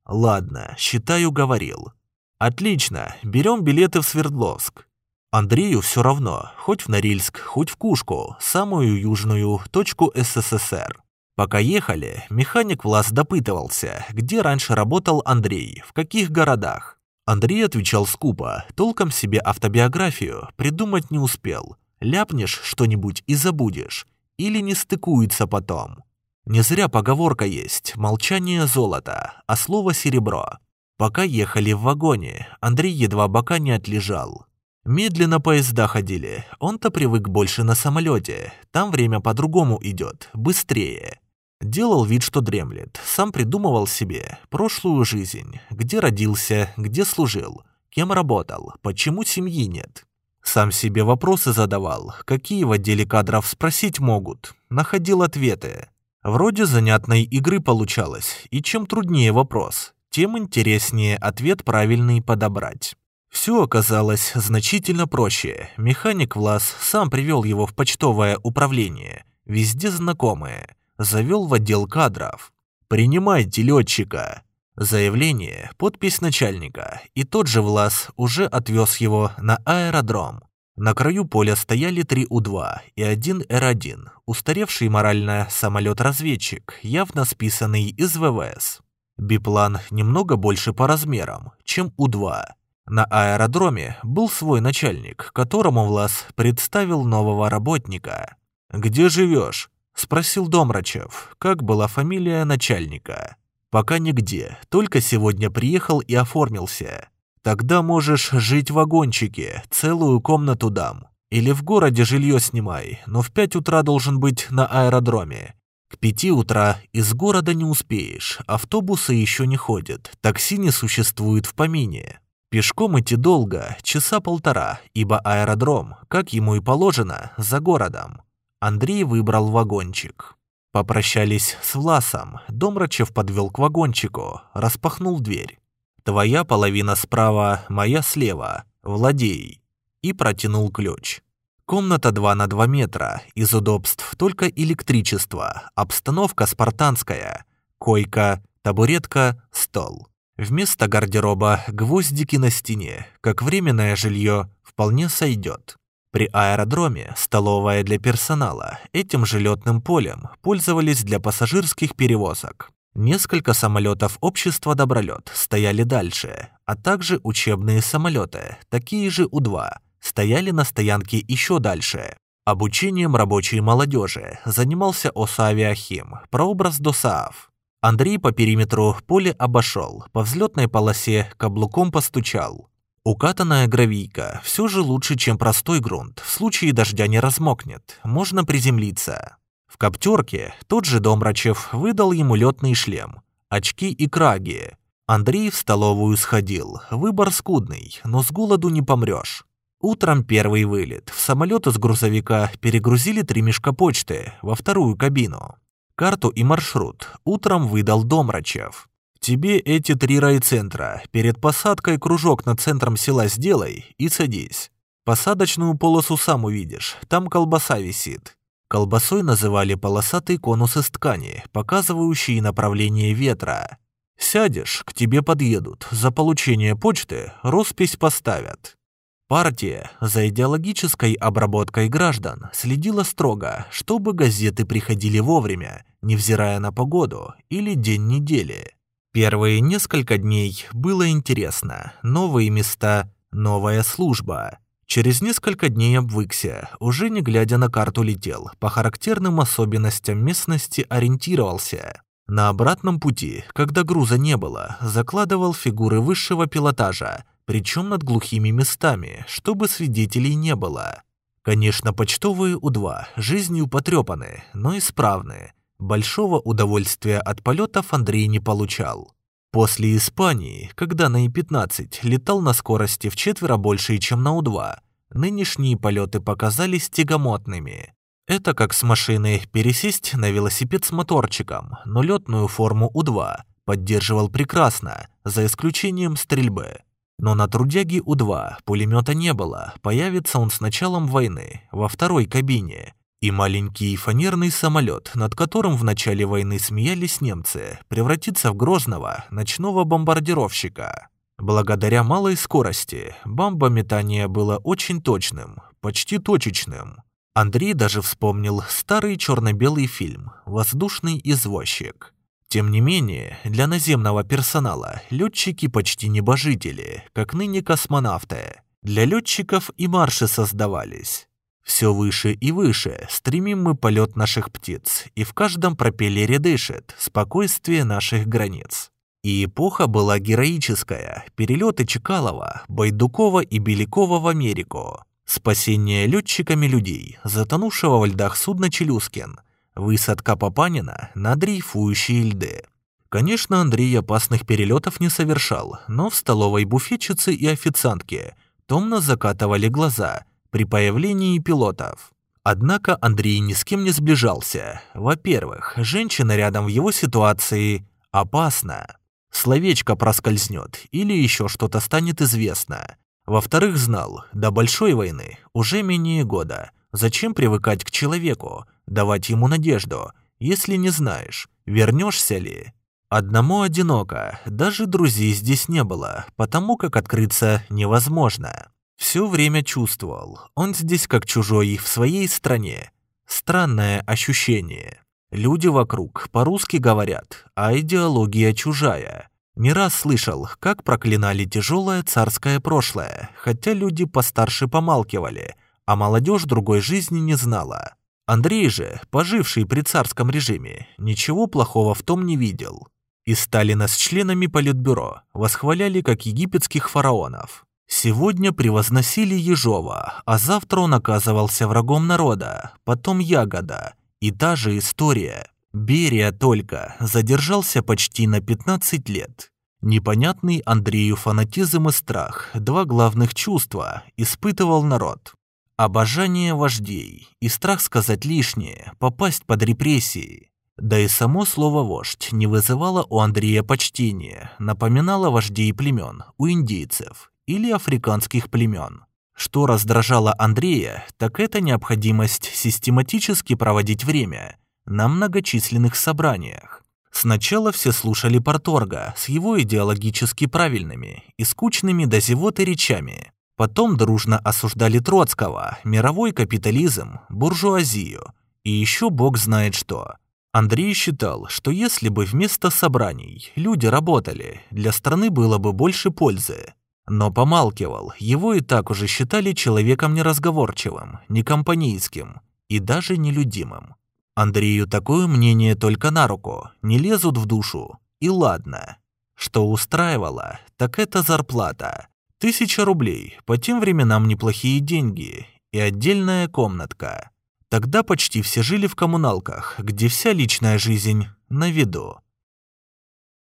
Ладно, считаю, говорил. Отлично, берем билеты в Свердловск. Андрею все равно, хоть в Норильск, хоть в Кушку, самую южную точку СССР. Пока ехали, механик Влас допытывался, где раньше работал Андрей, в каких городах. Андрей отвечал скупо, толком себе автобиографию придумать не успел. Ляпнешь что-нибудь и забудешь, или не стыкуется потом. Не зря поговорка есть «молчание золото», а слово «серебро». Пока ехали в вагоне, Андрей едва бока не отлежал. Медленно поезда ходили, он-то привык больше на самолете, там время по-другому идет, быстрее. Делал вид, что дремлет, сам придумывал себе прошлую жизнь, где родился, где служил, кем работал, почему семьи нет. Сам себе вопросы задавал, какие в отделе кадров спросить могут. Находил ответы. Вроде занятной игры получалось, и чем труднее вопрос, тем интереснее ответ правильный подобрать. Все оказалось значительно проще. Механик Влас сам привел его в почтовое управление, везде знакомые, завел в отдел кадров. «Принимайте летчика!» Заявление, подпись начальника, и тот же Влас уже отвез его на аэродром. На краю поля стояли три У-2 и один Р-1, устаревший морально самолет-разведчик, явно списанный из ВВС. Биплан немного больше по размерам, чем У-2. На аэродроме был свой начальник, которому Влас представил нового работника. «Где живешь?» – спросил Домрачев, как была фамилия начальника. «Пока нигде, только сегодня приехал и оформился. Тогда можешь жить в вагончике, целую комнату дам. Или в городе жилье снимай, но в пять утра должен быть на аэродроме. К пяти утра из города не успеешь, автобусы еще не ходят, такси не существует в помине. Пешком идти долго, часа полтора, ибо аэродром, как ему и положено, за городом. Андрей выбрал вагончик. Попрощались с Власом, Домрачев подвел к вагончику, распахнул дверь. Твоя половина справа, моя слева. Владей. И протянул ключ. Комната 2 на 2 метра. Из удобств только электричество. Обстановка спартанская. Койка, табуретка, стол. Вместо гардероба гвоздики на стене, как временное жилье, вполне сойдет. При аэродроме столовая для персонала. Этим же летным полем пользовались для пассажирских перевозок. Несколько самолетов общества «Добролет» стояли дальше, а также учебные самолеты, такие же У-2, стояли на стоянке еще дальше. Обучением рабочей молодежи занимался ОСА-Авиахим, прообраз ДОСААФ. Андрей по периметру поле обошел, по взлетной полосе каблуком постучал. Укатанная гравийка все же лучше, чем простой грунт, в случае дождя не размокнет, можно приземлиться. В коптерке тот же Домрачев выдал ему летный шлем, очки и краги. Андрей в столовую сходил, выбор скудный, но с голоду не помрешь. Утром первый вылет. В самолет из грузовика перегрузили три мешка почты во вторую кабину. Карту и маршрут утром выдал Домрачев. Тебе эти три райцентра. Перед посадкой кружок над центром села сделай и садись. Посадочную полосу сам увидишь, там колбаса висит. Колбасой называли полосатый конус из ткани, показывающий направление ветра. Сядешь, к тебе подъедут, за получение почты роспись поставят. Партия за идеологической обработкой граждан следила строго, чтобы газеты приходили вовремя, невзирая на погоду или день недели. Первые несколько дней было интересно. Новые места, новая служба. Через несколько дней обвыкся, уже не глядя на карту летел, по характерным особенностям местности ориентировался. На обратном пути, когда груза не было, закладывал фигуры высшего пилотажа, причем над глухими местами, чтобы свидетелей не было. Конечно, почтовые У-2 жизнью потрепаны, но исправны. Большого удовольствия от полетов Андрей не получал. После Испании, когда на И-15 летал на скорости в четверо больше, чем на У-2, нынешние полеты показались тягомотными. Это как с машины пересесть на велосипед с моторчиком, но летную форму У-2 поддерживал прекрасно, за исключением стрельбы. Но на трудяге У-2 пулемета не было, появится он с началом войны, во второй кабине, и маленький фанерный самолет, над которым в начале войны смеялись немцы, превратится в грозного ночного бомбардировщика. Благодаря малой скорости бомбометание было очень точным, почти точечным. Андрей даже вспомнил старый черно-белый фильм «Воздушный извозчик». Тем не менее, для наземного персонала летчики почти небожители, как ныне космонавты. Для летчиков и марши создавались. Все выше и выше стремим мы полет наших птиц, и в каждом пропеллере дышит спокойствие наших границ. И эпоха была героическая. Перелеты Чекалова, Байдукова и Белякова в Америку. Спасение летчиками людей, затонувшего во льдах судна «Челюскин». Высадка Папанина на дрейфующие льды. Конечно, Андрей опасных перелетов не совершал, но в столовой буфетчицы и официантки томно закатывали глаза, при появлении пилотов. Однако Андрей ни с кем не сближался. Во-первых, женщина рядом в его ситуации опасна. Словечко проскользнет или еще что-то станет известно. Во-вторых, знал, до большой войны уже менее года. Зачем привыкать к человеку, давать ему надежду, если не знаешь, вернешься ли? Одному одиноко, даже друзей здесь не было, потому как открыться невозможно. Все время чувствовал, он здесь как чужой в своей стране. Странное ощущение. Люди вокруг по-русски говорят, а идеология чужая. Не раз слышал, как проклинали тяжелое царское прошлое, хотя люди постарше помалкивали, а молодежь другой жизни не знала. Андрей же, поживший при царском режиме, ничего плохого в том не видел. И Сталина с членами Политбюро восхваляли как египетских фараонов. Сегодня превозносили Ежова, а завтра он оказывался врагом народа, потом Ягода. И та же история. Берия только задержался почти на 15 лет. Непонятный Андрею фанатизм и страх, два главных чувства, испытывал народ. Обожание вождей и страх сказать лишнее, попасть под репрессии. Да и само слово «вождь» не вызывало у Андрея почтения, напоминало вождей племен, у индейцев или африканских племен. Что раздражало Андрея, так это необходимость систематически проводить время на многочисленных собраниях. Сначала все слушали Порторга с его идеологически правильными и скучными до зевоты речами, Потом дружно осуждали Троцкого, мировой капитализм, буржуазию и еще бог знает что. Андрей считал, что если бы вместо собраний люди работали, для страны было бы больше пользы. Но помалкивал, его и так уже считали человеком неразговорчивым, некомпанейским и даже нелюдимым. Андрею такое мнение только на руку, не лезут в душу, и ладно. Что устраивало, так это зарплата. Тысяча рублей, по тем временам неплохие деньги, и отдельная комнатка. Тогда почти все жили в коммуналках, где вся личная жизнь на виду.